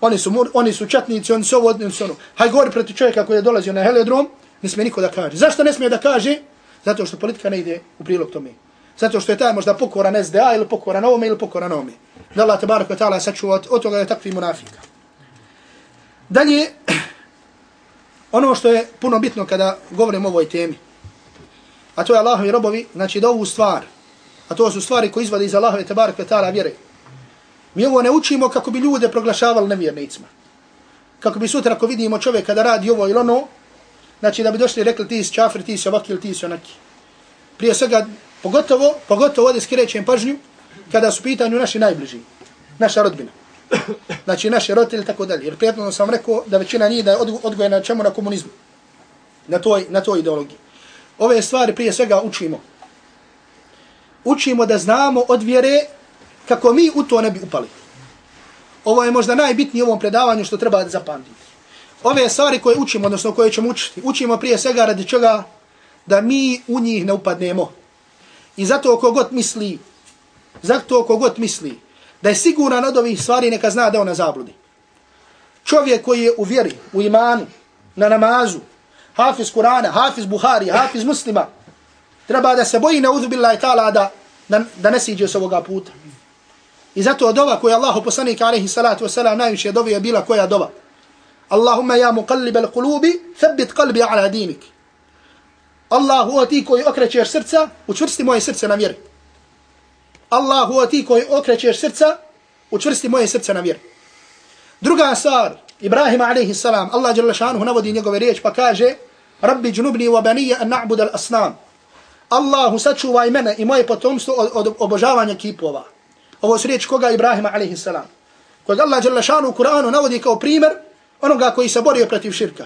Oni su, oni su četnici, oni su ovo, oni su ono. Haj govori protiv čovjeka koji je dolazio na heliodrom, ne smije niko da kaže. Zašto ne smije da kaže? Zato što politika ne ide u prilog tome. Zato što je taj možda pokoran SDA ili pokoran ovome ili pokoran ovome. Da Allah tabarak wa ta'ala sačuva od, od toga je takvi munafika. Dalje, ono što je puno bitno kada govorim o ovoj temi, a to je Allahovi robovi, znači da ovu stvar, a to su stvari koje izvade iz Allahove tabarak wa ta'ala vjere, mi ovo ne učimo kako bi ljude proglašavali nevjernicima. Kako bi sutra ako vidimo čovjeka da radi ovo ili ono, znači da bi došli i rekli ti si čafir, ti si ovaki ili ti si onaki. Prije svega, pogotovo, pogotovo ovdje skrećem pažnju, kada su pitanju naši najbliži, naša rodbina. Znači naši roditelji tako dalje. Jer prijatno sam rekao da većina njih da je odgojena čemu na komunizmu. Na toj, na toj ideologiji. Ove stvari prije svega učimo. Učimo da znamo od vjere kako mi u to ne bi upali. Ovo je možda najbitnije u ovom predavanju što treba zapamtiti. Ove stvari koje učimo, odnosno koje ćemo učiti, učimo prije svega radi čega da mi u njih ne upadnemo. I zato kogod misli Zato kogod misli da je siguran od ovih stvari neka zna da ona zabludi. Čovjek koji je u vjeri, u imanu, na namazu, hafiz Kurana, hafiz Buhari, hafiz muslima, treba da se boji na i ta'ala da, da, da ne siđe s ovoga puta. I zato od ova koja Allahu poslanik alaihi salatu wasalam najviše dovi je bila koja dova. Allahumma ja muqallib al kulubi, thabbit qalbi ala dinik. Allahu o ti koji okrećeš srca, učvrsti moje srce na vjeri. Allahu o ti koji okrećeš srca, učvrsti moje srce na vjeri. Druga stvar, Ibrahim alaihi salam, Allah jalla šanuhu navodi njegove riječ pa kaže, Rabbi džnubni wa banija an na'bud al asnam. Allahu sačuvaj mene i moje potomstvo od, od obožavanja kipova. Ovo su riječ koga Ibrahima alaihi salam. Kojeg Allah jalla šanuhu u Kur'anu navodi kao primjer onoga koji se borio protiv širka.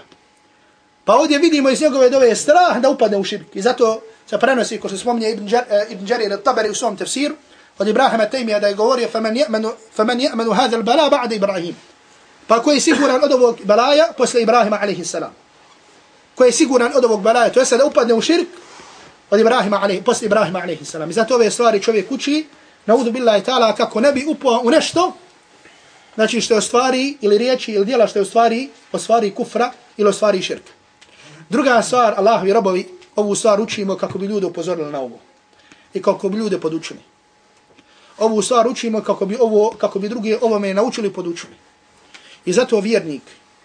Pa ovdje vidimo iz njegove dove strah da upadne u širk. I zato se prenosi, ko se spomnije Ibn, Jar, uh, Ibn Jarir al-Tabari u svom tefsiru, od Ibrahima Tejmija da je govorio فَمَنْ يَأْمَنُ, فمن يأمن هذا البلاء بعد إبراهيم Pa ko je siguran od ovog balaja posle Ibrahima a.s. Ko je siguran od ovog balaja, to je da upadne u širk od Ibrahima alaihi, posle Ibrahima a.s. I zato ove stvari čovjek uči, na udu billahi ta'ala, kako ne bi upao u nešto, znači što je stvari ili riječi ili dijela što je stvari, o stvari kufra ili o stvari širka. Druga stvar, Allahovi robovi, ovu stvar učimo kako bi ljude upozorili na ovo. I kako bi ljude podučili ovu stvar učimo kako bi ovo kako bi drugi ovo me naučili podučili. I zato vjernik,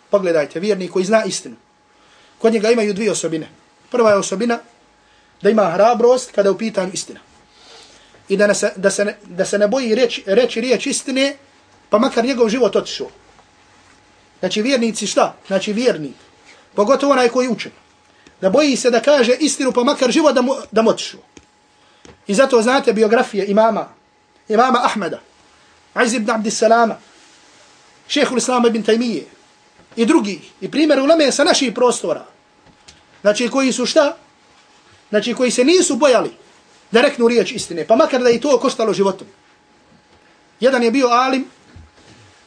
pogledajte, vjernik koji zna istinu. Kod njega imaju dvije osobine. Prva je osobina da ima hrabrost kada je u pitanju istina. I da, se, da, se, ne, da se ne boji reći, reći riječ istine, pa makar njegov život otišao. Znači vjernici šta? Znači vjernik. Pogotovo onaj koji učen. Da boji se da kaže istinu, pa makar život da mu, da mu otišao. I zato znate biografije imama imama Ahmeda, Aiz ibn Abdissalama, šehhul Islama ibn Tajmije i drugi, i primjer ulame sa naših prostora. Znači koji su šta? Znači koji se nisu bojali da reknu riječ istine, pa makar da i to koštalo životom. Jedan je bio alim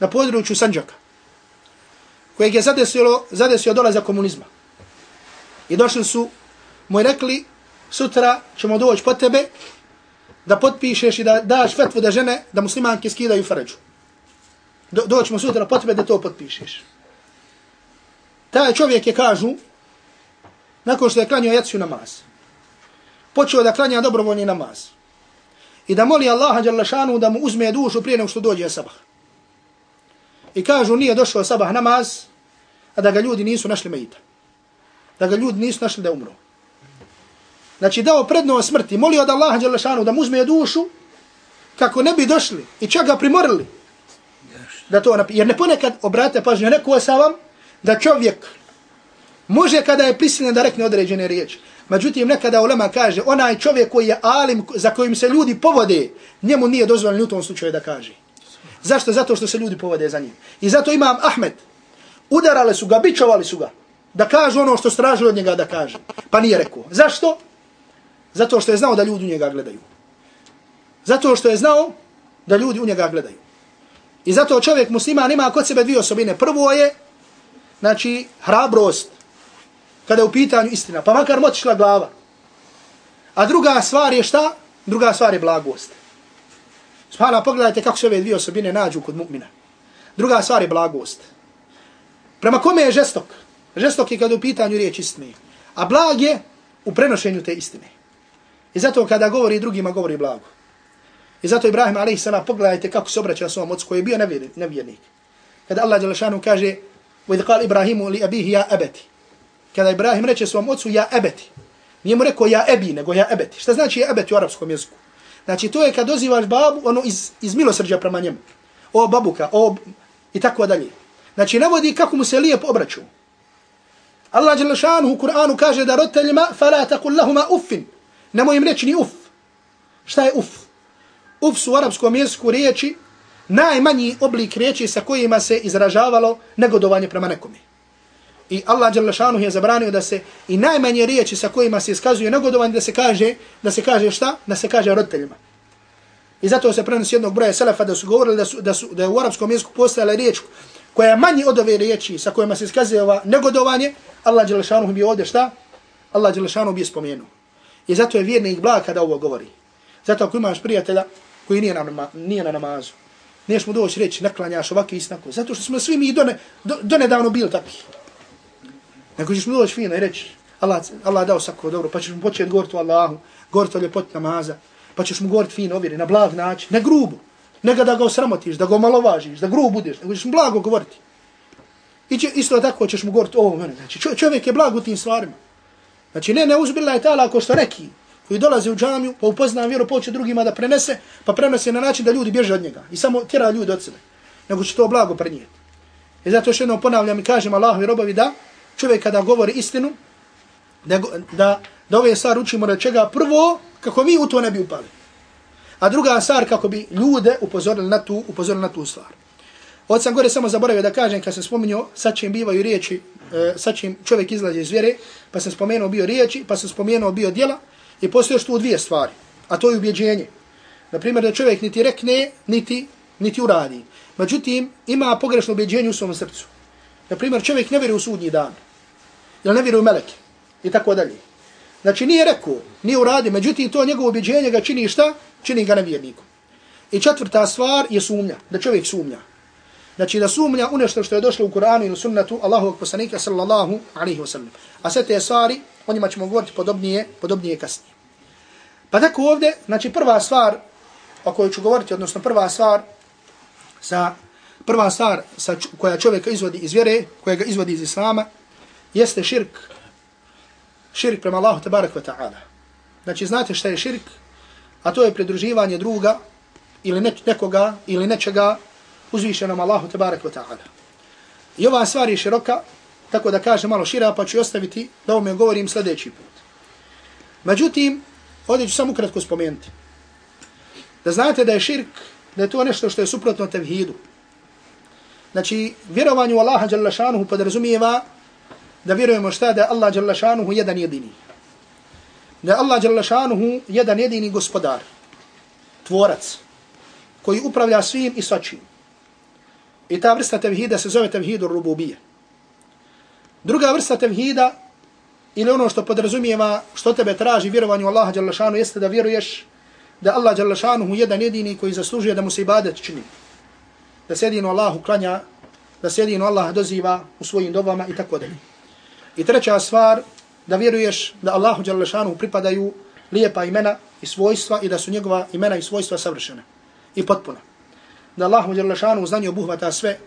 na području Sanđaka, kojeg je zadesilo, zadesio dolaza komunizma. I došli su mu rekli, sutra ćemo doći po tebe da potpišeš i da daš fetvu da žene, da muslimanke skidaju faređu. Do, doćemo sutra po tebe da to potpišeš. Taj čovjek je kažu, nakon što je klanio jaciju namaz, počeo da klanja dobrovoljni namaz i da moli Allaha Đalešanu da mu uzme dušu prije nego što dođe sabah. I kažu nije došao sabah namaz, a da ga ljudi nisu našli mejita. Da ga ljudi nisu našli da umru. Znači dao predno smrti, molio da Allaha Đalešanu da mu uzme dušu kako ne bi došli i čak ga primorili. Da to napi... Jer ne ponekad, obrate pažnju, rekao sam vam da čovjek može kada je prisiljen da rekne određene riječi. Međutim, nekada ulema kaže, onaj čovjek koji je alim, za kojim se ljudi povode, njemu nije dozvoljeno u tom slučaju da kaže. Zašto? Zato što se ljudi povode za njim. I zato imam Ahmed, udarali su ga, bičovali su ga, da kaže ono što stražili od njega da kaže. Pa nije rekao. Zašto? Zato što je znao da ljudi u njega gledaju. Zato što je znao da ljudi u njega gledaju. I zato čovjek musliman ima kod sebe dvije osobine. Prvo je, znači, hrabrost, kada je u pitanju istina, pa makar motišla glava. A druga stvar je šta? Druga stvar je blagost. Spana, pogledajte kako se ove dvije osobine nađu kod mu'mina. Druga stvar je blagost. Prema kome je žestok? Žestok je kada je u pitanju riječ istine. A blag je u prenošenju te istine. I zato kada govori drugima, govori blago. I zato Ibrahim a.s. pogledajte kako se obraća svom ocu koji je bio nevjernik. Kada Allah Đelešanu kaže وَإِذْ قَالْ إِبْرَاهِمُ لِأَبِيهِ يَا أَبَتِ Kada Ibrahim reče svom ocu ja ebeti. Nije mu rekao ja ebi, nego ja ebeti. Šta znači ja ebeti u arapskom jeziku? Znači to je kad dozivaš babu ono iz, iz milosrđa prema njemu. O babuka, o i tako dalje. Znači navodi kako mu se lijep obraću. Allah Đelešanu u Kur'anu kaže da roditeljima fala takul lahuma uffin. Nemoj im reći ni uf. Šta je uf? Uf su u arapskom jeziku riječi najmanji oblik riječi sa kojima se izražavalo negodovanje prema nekome. I Allah dželle šanu je zabranio da se i najmanje riječi sa kojima se iskazuje negodovanje da se kaže da se kaže šta? Da se kaže roditeljima. I zato se prenosi jednog broja selefa da su govorili da su, da su da je u arapskom jeziku postojala riječ koja je manji od ove riječi sa kojima se iskazuje ova negodovanje, Allah dželle šanu bi ovdje šta? Allah dželle šanu bi spomenuo. I zato je vjernik blag kada ovo govori. Zato ako imaš prijatelja koji nije na, nije na namazu. Niješ mu doći reći, naklanjaš ovakve isnako. Zato što smo svi mi done, do, nedavno bili takvi. Nego ćeš mu doći fino i reći, Allah, Allah dao sako dobro, pa ćeš mu početi govoriti o Allahu, govoriti o ljepoti namaza, pa ćeš mu govoriti fino ovjeri, na blag način, ne grubo. nego da ga osramotiš, da ga malovažiš, da grubo budeš, nego ćeš mu blago govoriti. I će, isto tako ćeš mu govoriti ovo mene. Znači, čovjek je blag u tim stvarima. Znači, ne, ne uzbila je tala ako što reki, koji dolaze u džamiju, pa upozna vjeru, pa poče drugima da prenese, pa prenese na način da ljudi bježe od njega i samo tjera ljudi od sebe. Nego će to blago prenijeti. I zato još jednom ponavljam i kažem Allahu i robovi da čovjek kada govori istinu, da, da, da ove stvari učimo da čega prvo, kako mi u to ne bi upali. A druga stvar kako bi ljude upozorili na tu, upozorili na tu stvar. Od sam gore samo zaboravio da kažem kad sam spominio sa čim bivaju riječi, e, sa čim čovjek izlaže iz vjere, pa sam spomenuo bio riječi, pa sam spomenuo bio djela, I postoje što u dvije stvari, a to je ubjeđenje. Naprimjer, da čovjek niti rekne, niti, niti uradi. Međutim, ima pogrešno ubjeđenje u svom srcu. Naprimjer, čovjek ne vjeruje u sudnji dan. Ili ne vjeruju meleke. I tako dalje. Znači, nije rekao, nije uradi. Međutim, to njegovo objeđenje ga čini šta? Čini ga nevjernikom. I četvrta stvar je sumnja. Da čovjek sumnja. Znači, da sumnja u nešto što je došlo u Kur'anu ili sunnatu Allahovog poslanika sallallahu alaihi wa sallam. A sve te stvari, o njima ćemo govoriti podobnije, podobnije kasnije. Pa tako ovdje, znači prva stvar o kojoj ću govoriti, odnosno prva stvar sa prva stvar sa koja čovjeka izvodi iz vjere, koja ga izvodi iz islama, jeste širk, širk prema Allahu tabarak wa ta'ala. Znači, znate šta je širk? A to je pridruživanje druga ili ne, nekoga ili nečega uzvišenom Allahu tabarak wa ta'ala. I ova stvar je široka, tako da kažem malo šira, pa ću ostaviti da ovome govorim sljedeći put. Međutim, Ovdje ću samo ukratko spomenuti. Da znate da je širk, da je to nešto što je suprotno tevhidu. Znači, vjerovanju Allaha Đalešanuhu podrazumijeva da vjerujemo šta da Allah Allah Đalašanuhu jedan jedini. Da je Allah Đalašanuhu jedan jedini gospodar, tvorac, koji upravlja svim i svačim. I ta vrsta tevhida se zove tevhidu rububije. Druga vrsta tevhida ili ono što podrazumijeva što tebe traži vjerovanju Allaha Đalešanu jeste da vjeruješ da Allah Đalešanu jedan jedini koji zaslužuje da mu se ibadet čini. Da se jedino Allahu klanja, da se jedino Allah doziva u svojim dobama i tako dalje. I treća stvar da vjeruješ da Allahu Đalešanu pripadaju lijepa imena i svojstva i da su njegova imena i svojstva savršene i potpuna. Da Allahu Đalešanu u znanju obuhvata sve,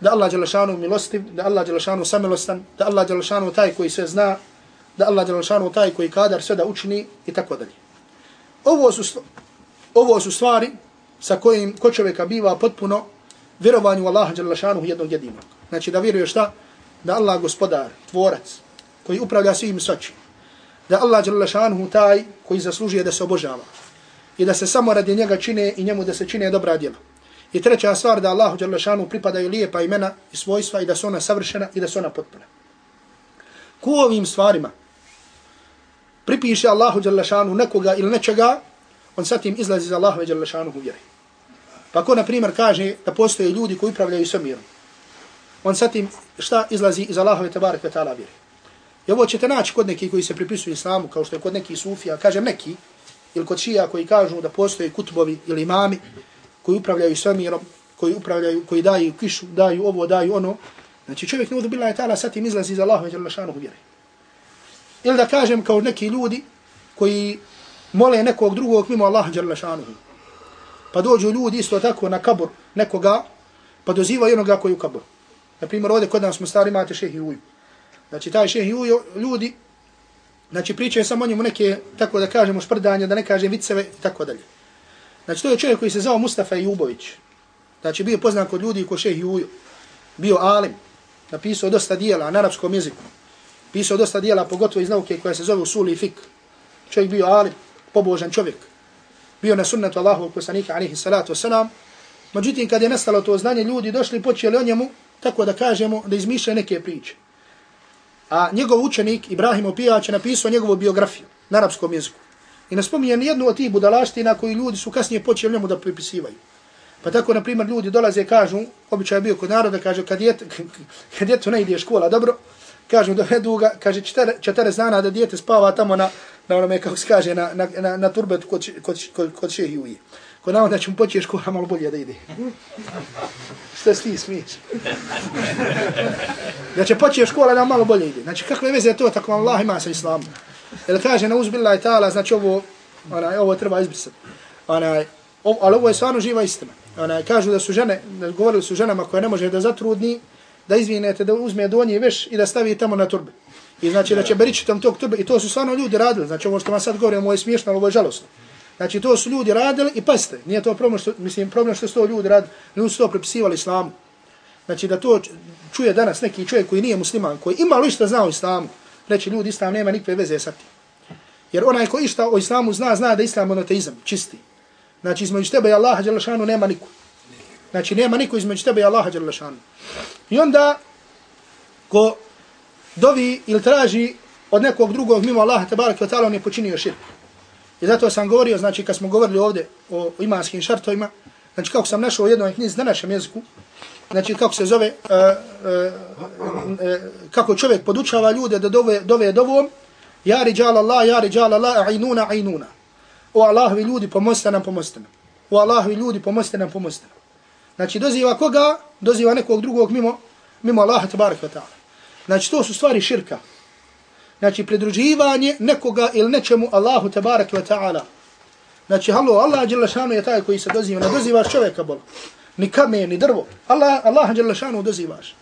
da Allah Đalešanu milostiv, da Allah Đalešanu samilostan, da Allah Đalešanu taj koji sve zna, da Allah Đalešanu taj koji kadar sve da učini i tako dalje. Ovo su, ovo su stvari sa kojim ko čovjeka biva potpuno vjerovanju Allaha Đalešanu jednog jedinog. Znači da vjeruje šta? Da Allah gospodar, tvorac, koji upravlja svim svačim. Da Allah Đalešanu taj koji zaslužuje da se obožava. I da se samo radi njega čine i njemu da se čine dobra djela. I treća stvar da Allahu Đalešanu pripadaju lijepa imena i svojstva i da su ona savršena i da su ona potpuna. Ku ovim stvarima pripiše Allahu Đalešanu nekoga ili nečega, on sa tim izlazi za Allahu Đalešanu u vjeri. Pa ko, na primjer, kaže da postoje ljudi koji upravljaju svemirom, on sa tim šta izlazi iz Allahove tabarek ve ta'ala vjeri. I ovo ćete naći kod neki koji se pripisuju islamu, kao što je kod neki sufija, kažem neki, ili kod šija koji kažu da postoje kutbovi ili imami koji upravljaju svemirom, koji upravljaju, koji daju kišu, daju ovo, daju ono. Znači čovjek ne udubila je ta'ala sa tim izlazi iz Allahove Đalešanu vjeri. Ili da kažem kao neki ljudi koji mole nekog drugog mimo Allaha Đalešanu. Pa dođu ljudi isto tako na kabur nekoga, pa dozivaju onoga koji u kaburu. Naprimjer, ovdje kod nas smo stari imate šehi uju. Znači, taj šehi uju, ljudi, znači, pričaju samo o njemu neke, tako da kažemo, šprdanje, da ne kažem viceve i tako dalje. Znači, to je čovjek koji se zvao Mustafa Jubović. Znači, bio poznan kod ljudi ko šehi uju. Bio alim, napisao dosta dijela na arapskom jeziku. Pisao dosta dijela, pogotovo iz nauke koja se zove Usuli i Fik. Čovjek bio alim, pobožan čovjek. Bio na sunnetu Allahu poslanika, alihi salatu wasalam. Međutim, kad je nastalo to znanje, ljudi došli i počeli o njemu tako da kažemo, da izmišlja neke priče. A njegov učenik, Ibrahim Opijać, je napisao njegovu biografiju na arapskom jeziku. I ne spominje ni jednu od tih budalaština koji ljudi su kasnije počeli njemu da pripisivaju. Pa tako, na primjer, ljudi dolaze i kažu, običaj je bio kod naroda, kaže, kad djet, kad djetu ne ide škola, dobro, kažu, dovedu ga, kaže, četiri, četiri dana da djete spava tamo na, na onome, kako se kaže, na, na, na, na turbet kod, kod, kod, kod šehi uje. Ko nam da će početi škola malo bolje da ide. Što ti smiješ? da će početi škola nam malo bolje ide. Znači kakve veze je to tako Allah ima sa islamom? Jer kaže na uzbila i ta'ala, znači ovo, onaj, ovo treba izbrisati. Onaj, ovo, ali ovo je stvarno živa istina. Onaj, kažu da su žene, da govorili su ženama koje ne može da zatrudni, da izvinete, da uzme donji veš i da stavi tamo na turbe. I znači da će berići tam tog turbe. I to su stvarno ljudi radili. Znači ovo što vam sad govorim, ovo je smiješno, ali ovo je žalostno. Znači to su ljudi radili i pazite, nije to problem što, mislim, problem što su to ljudi radili, ne su to prepisivali islamu. Znači da to čuje danas neki čovjek koji nije musliman, koji ima li što zna o islamu, reći ljudi, islam nema nikve veze sa tim. Jer onaj ko išta o islamu zna, zna da islam monoteizam, čisti. Znači između tebe i Allaha Đalešanu nema niko. Znači nema niko između tebe i Allaha Đalešanu. I onda ko dovi ili traži od nekog drugog mimo Allaha tabaraka i ta'ala on je počinio širk. I zato sam govorio, znači kad smo govorili ovdje o imanskim šartovima, znači kako sam našao u jednoj knjizi na našem jeziku, znači kako se zove, uh, uh, uh, kako čovjek podučava ljude da dove, dove dovom, ja riđala Allah, ja riđala Allah, ainuna, ainuna. O Allahovi ljudi, pomoste nam, pomoste nam. O Allahovi ljudi, pomoste nam, pomoste nam. Znači doziva koga? Doziva nekog drugog mimo, mimo Allaha tabaraka ta'ala. Znači to su stvari širka znači pridruživanje nekoga ili nečemu Allahu tebarak wa ta'ala. Znači, halo, Allah Đelešanu je taj koji se doziva, ne dozivaš čovjeka bol, ni kamen, ni drvo. Allah, Allah Đelešanu dozivaš.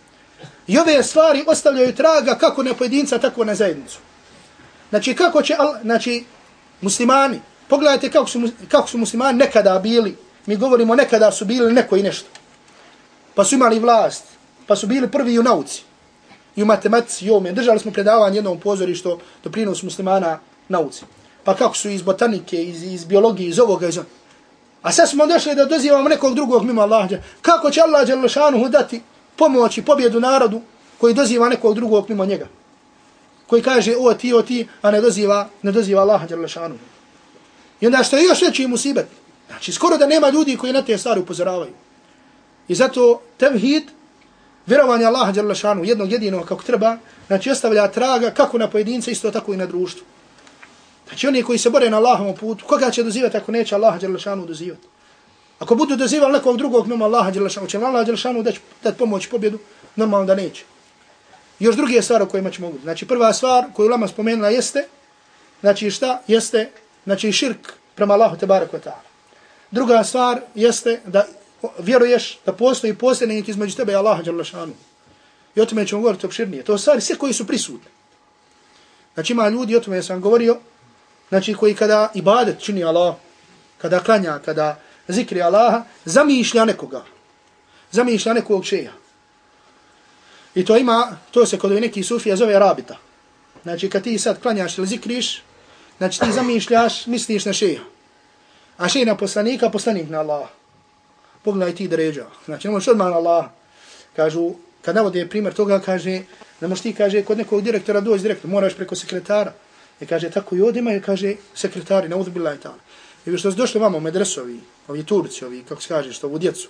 I ove stvari ostavljaju traga kako na pojedinca, tako na zajednicu. Znači, kako će, znači, muslimani, pogledajte kako su, kako su muslimani nekada bili, mi govorimo nekada su bili neko i nešto. Pa su imali vlast, pa su bili prvi u nauci i u matematici, i ovome. Držali smo predavanje jednom pozorištu do prinos muslimana nauci. Pa kako su iz botanike, iz, iz biologije, iz ovoga, iz ovoga. A sad smo došli da dozivamo nekog drugog mimo Allaha. Kako će Allah Đelešanu dati pomoć i pobjedu narodu koji doziva nekog drugog mimo njega? Koji kaže o ti, o ti, a ne doziva, ne doziva Allaha Đelešanu. I onda što je još veći musibet. Znači, skoro da nema ljudi koji na te stvari upozoravaju. I zato tevhid, vjerovanje Allaha dželle šanu jednog jedinog kako treba, znači ostavlja traga kako na pojedince isto tako i na društvu. Znači oni koji se bore na Allahovom putu, koga će dozivati ako neće Allaha dželle šanu dozivati? Ako budu dozivali nekog drugog mimo Allaha dželle šanu, će Allah dželle dati dat pomoć pobjedu, normalno da neće. još druge stvari o kojima ćemo govoriti. Znači prva stvar koju Lama spomenula jeste, znači šta? Jeste, znači širk prema Allahu te barek. Druga stvar jeste da vjeruješ da postoji posljednik između tebe i Allaha dželle šanu. I o tome ćemo govoriti opširnije. To stvari sve koji su prisutni. Znači ima ljudi, o tome sam govorio, znači koji kada ibadet čini Allah, kada klanja, kada zikri Allaha, zamišlja nekoga. Zamišlja nekog šeja. I to ima, to se kod neki sufija zove rabita. Znači kad ti sad klanjaš ili zikriš, znači ti zamišljaš, misliš na šeja. A šeja na poslanika, poslanik na Allaha. Pogledaj ti dređa. Znači ne možeš odmah na Allah. Kažu, kad navode primjer toga, kaže, ne možeš ti, kaže, kod nekog direktora doći direktor, moraš preko sekretara. I kaže, tako i odima, i kaže, sekretari, na udbila je tamo. I što su došli vama u medresovi, ovi Turci, ovi, kako se kaže, što ovu djecu,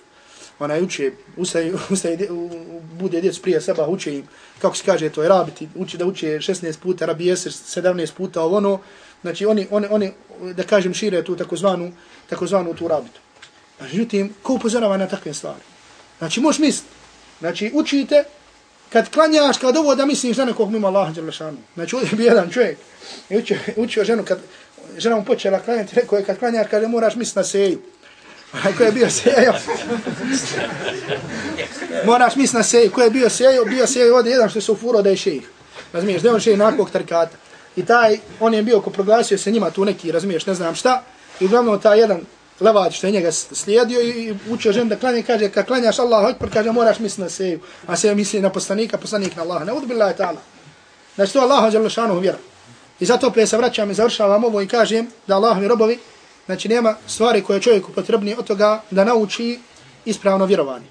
ona uče, ustaje, ustaje, bude djec prije seba, uče im, kako se kaže, to je rabiti, uči da uče 16 puta, rabi jeser 17 puta, ovo ono, znači oni, oni, oni, da kažem, šire tu takozvanu, takozvanu tu rabitu. Međutim, ko upozorava na takve stvari? Znači, možeš misliti, znači, učite, kad klanjaš, kad ovo da misliš na nekog mimo Allaha Đelešanu. Znači, ovdje bi jedan čovjek učio, učio ženu, kad žena mu počela klanjati, rekao je, kad klanjaš, kaže moraš misliti na seju. Onaj ko je bio sejo. Moraš misliti na seju. Ko je bio sejo, bio sejo ovdje jedan što se ufuro da je šejih. Razumiješ, da je on šejih nakog tarkata. I taj, on je bio ko proglasio se njima tu neki, razumiješ, ne znam šta. I uglavnom taj jedan levač što je njega slijedio i učio žen da klanje, kaže, kad klanjaš Allah, Akbar, kaže, moraš misliti na seju. A se misli na poslanika, poslanik na Allaha. Ne udbila je ta'ala. Znači to Allah, žele šanu vjera. I zato prije se vraćam i završavam ovo i kažem da Allahovi robovi, Znači nema stvari koje čovjeku potrebni od toga da nauči ispravno vjerovanje.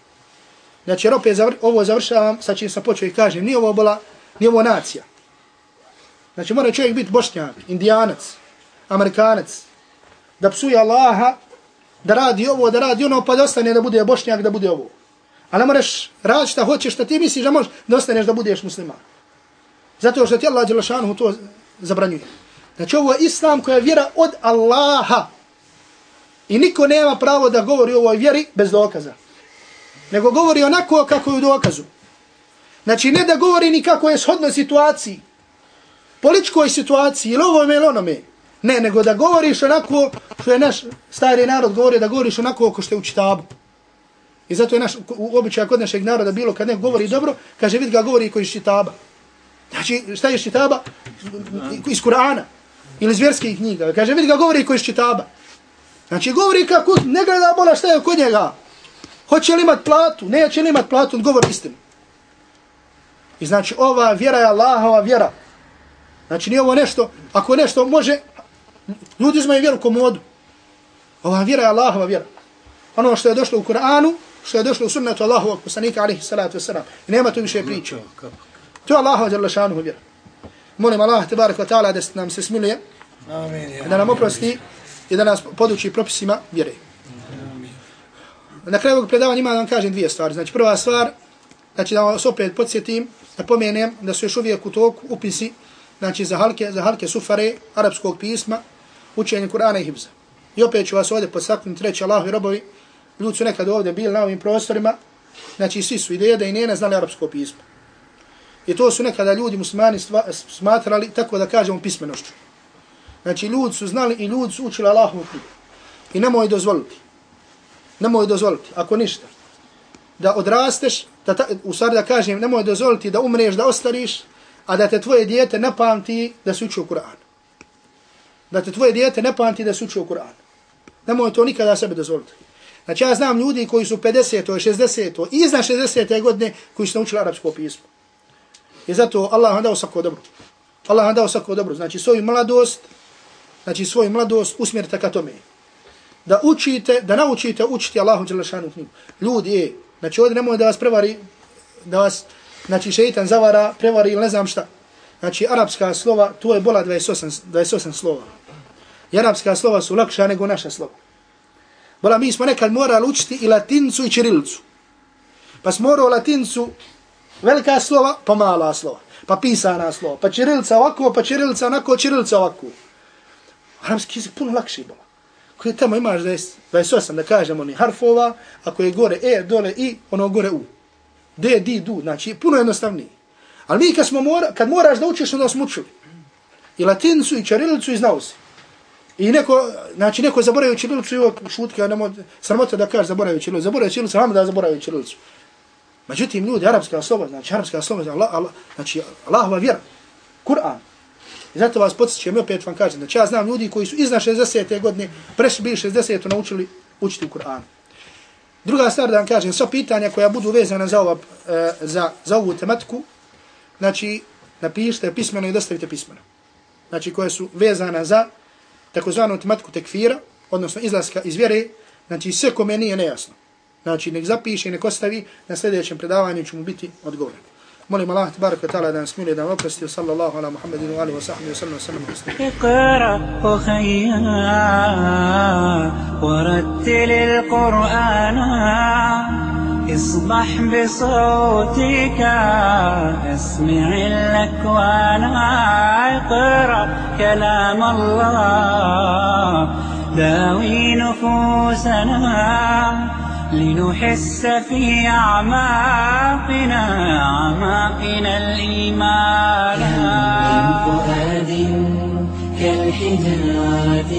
Znači jer opet zavr ovo završavam, sa čim sam počeo i kažem, nije ovo bola, nije ovo nacija. Znači mora čovjek biti bošnjak, indijanac, amerikanac, da psuje Allaha, da radi ovo, da radi ono, pa da ostane da bude bošnjak, da bude ovo. Ali moraš raditi šta hoćeš, šta ti misliš da možeš da ostaneš da budeš musliman. Zato što ti Allah Đelešanu to zabranjuje. Znači ovo je islam koja je vjera od Allaha. I niko nema pravo da govori o ovoj vjeri bez dokaza. Nego govori onako kako je u dokazu. Znači ne da govori ni kako je shodno situaciji, političkoj situaciji ili ovome ili onome. Ne, nego da govoriš onako što je naš stari narod govori, da govoriš onako ako što je u čitabu. I zato je naš običaj kod našeg naroda bilo kad neko govori dobro, kaže vid ga govori koji je čitaba. Znači šta je čitaba? Iz Kur'ana. Ili iz vjerskih knjiga. Kaže vid ga govori koji je čitaba. Znači govori kako ne gleda bola šta je kod njega. Hoće li imat platu, neće li imat platu, on govori istinu. I znači ova vjera je Allahova vjera. Znači nije ovo nešto, ako nešto može, ljudi uzmaju vjeru komodu. Ova vjera je Allahova vjera. Ono što je došlo u Kur'anu, što je došlo u sunnetu Allahovog poslanika, alihi salatu wasalam. I nema tu više priče. To je Allahova djela šanuhu vjera. Molim Allah, tebarak wa ta'ala, da nam se smiluje. Amin. Da nam oprosti i da nas poduči propisima vjere. Na kraju ovog predavanja ima da vam kažem dvije stvari. Znači prva stvar, znači da vas opet podsjetim, da pomenem da su još uvijek u toku upisi, znači za halke, za halke sufare arapskog pisma, učenje Kur'ana i Hibza. I opet ću vas ovdje podstaknuti, treći Allahovi robovi, ljudi su nekad ovdje bili na ovim prostorima, znači svi su ideje da i ne znali arapsko pismo. I to su nekada ljudi muslimani smatrali, tako da kažemo, pismenošću. Znači, ljudi su znali i ljudi su učili Allahovu knjigu. I nemoj dozvoliti. Nemoj dozvoliti, ako ništa. Da odrasteš, da ta, u stvari da kažem, nemoj dozvoliti da umreš, da ostariš, a da te tvoje dijete ne pamti da se uči u Kur'an. Da te tvoje dijete ne pamti da se uči u Kur'an. Nemoj to nikada sebe dozvoliti. Znači, ja znam ljudi koji su 50. 60. i iznad 60. godine koji su naučili arapsko pismo. I zato Allah vam dao svako dobro. Allah vam dao svako dobro. Znači, svoju mladost, znači svoju mladost usmjerite ka tome. Da učite, da naučite učiti Allahu Đelešanu knjigu. Ljudi, je, znači ovdje nemoj da vas prevari, da vas, znači šeitan zavara, prevari ili ne znam šta. Znači arapska slova, to je bola 28, 28 slova. I arapska slova su lakša nego naša slova. Bola, mi smo nekad morali učiti i latincu i čirilicu. Pa smo morali latincu velika slova, pa mala slova. Pa pisana slova. Pa čirilica ovako, pa čirilica onako, čirilica ovako. Arapski jezik puno lakši bilo. Koje tamo imaš 28, da kažemo, ni harfova, ako je gore e, dole i, ono gore u. D, di, du, znači puno jednostavniji. Ali mi kad, smo mora, kad moraš da učiš, onda smo učili. I latinicu, i čarilicu, i znao si. I neko, znači neko zaboravio čirilicu i ovo šutke, nemo, sramota da kaže zaboravio čirilicu, zaboravio čirilicu, vam da zaboravio čirilicu. Međutim, ljudi, arapska slova, znači arapska slova, Allah, Allah, znači Allahova vjera, Kur'an. I zato vas podsjećam, opet vam kažem, znači ja znam ljudi koji su iznad 60. godine, prešli bili 60. naučili učiti u Kur'anu. Druga stvar da vam kažem, sva pitanja koja budu vezana za, ova, e, za, za ovu tematiku, znači napišite pismeno i dostavite pismeno. Znači koje su vezana za takozvanu tematiku tekfira, odnosno izlaska iz vjere, znači sve kome nije nejasno. Znači nek zapiše i nek ostavi, na sljedećem predavanju ću mu biti odgovor. Molim Allah tabaraka ta'ala da nas smiluje da vam oprosti. Sallallahu ala Muhammedinu alihi wa sahbihi wa sallam wa sallam. اقرأ أخيا ورتل القرآن اصبح بصوتك اسمع الأكوان اقرأ كلام الله داوي نفوسنا لنحس في أعماقنا أعماقنا الإيمان. فؤاد كالحجارة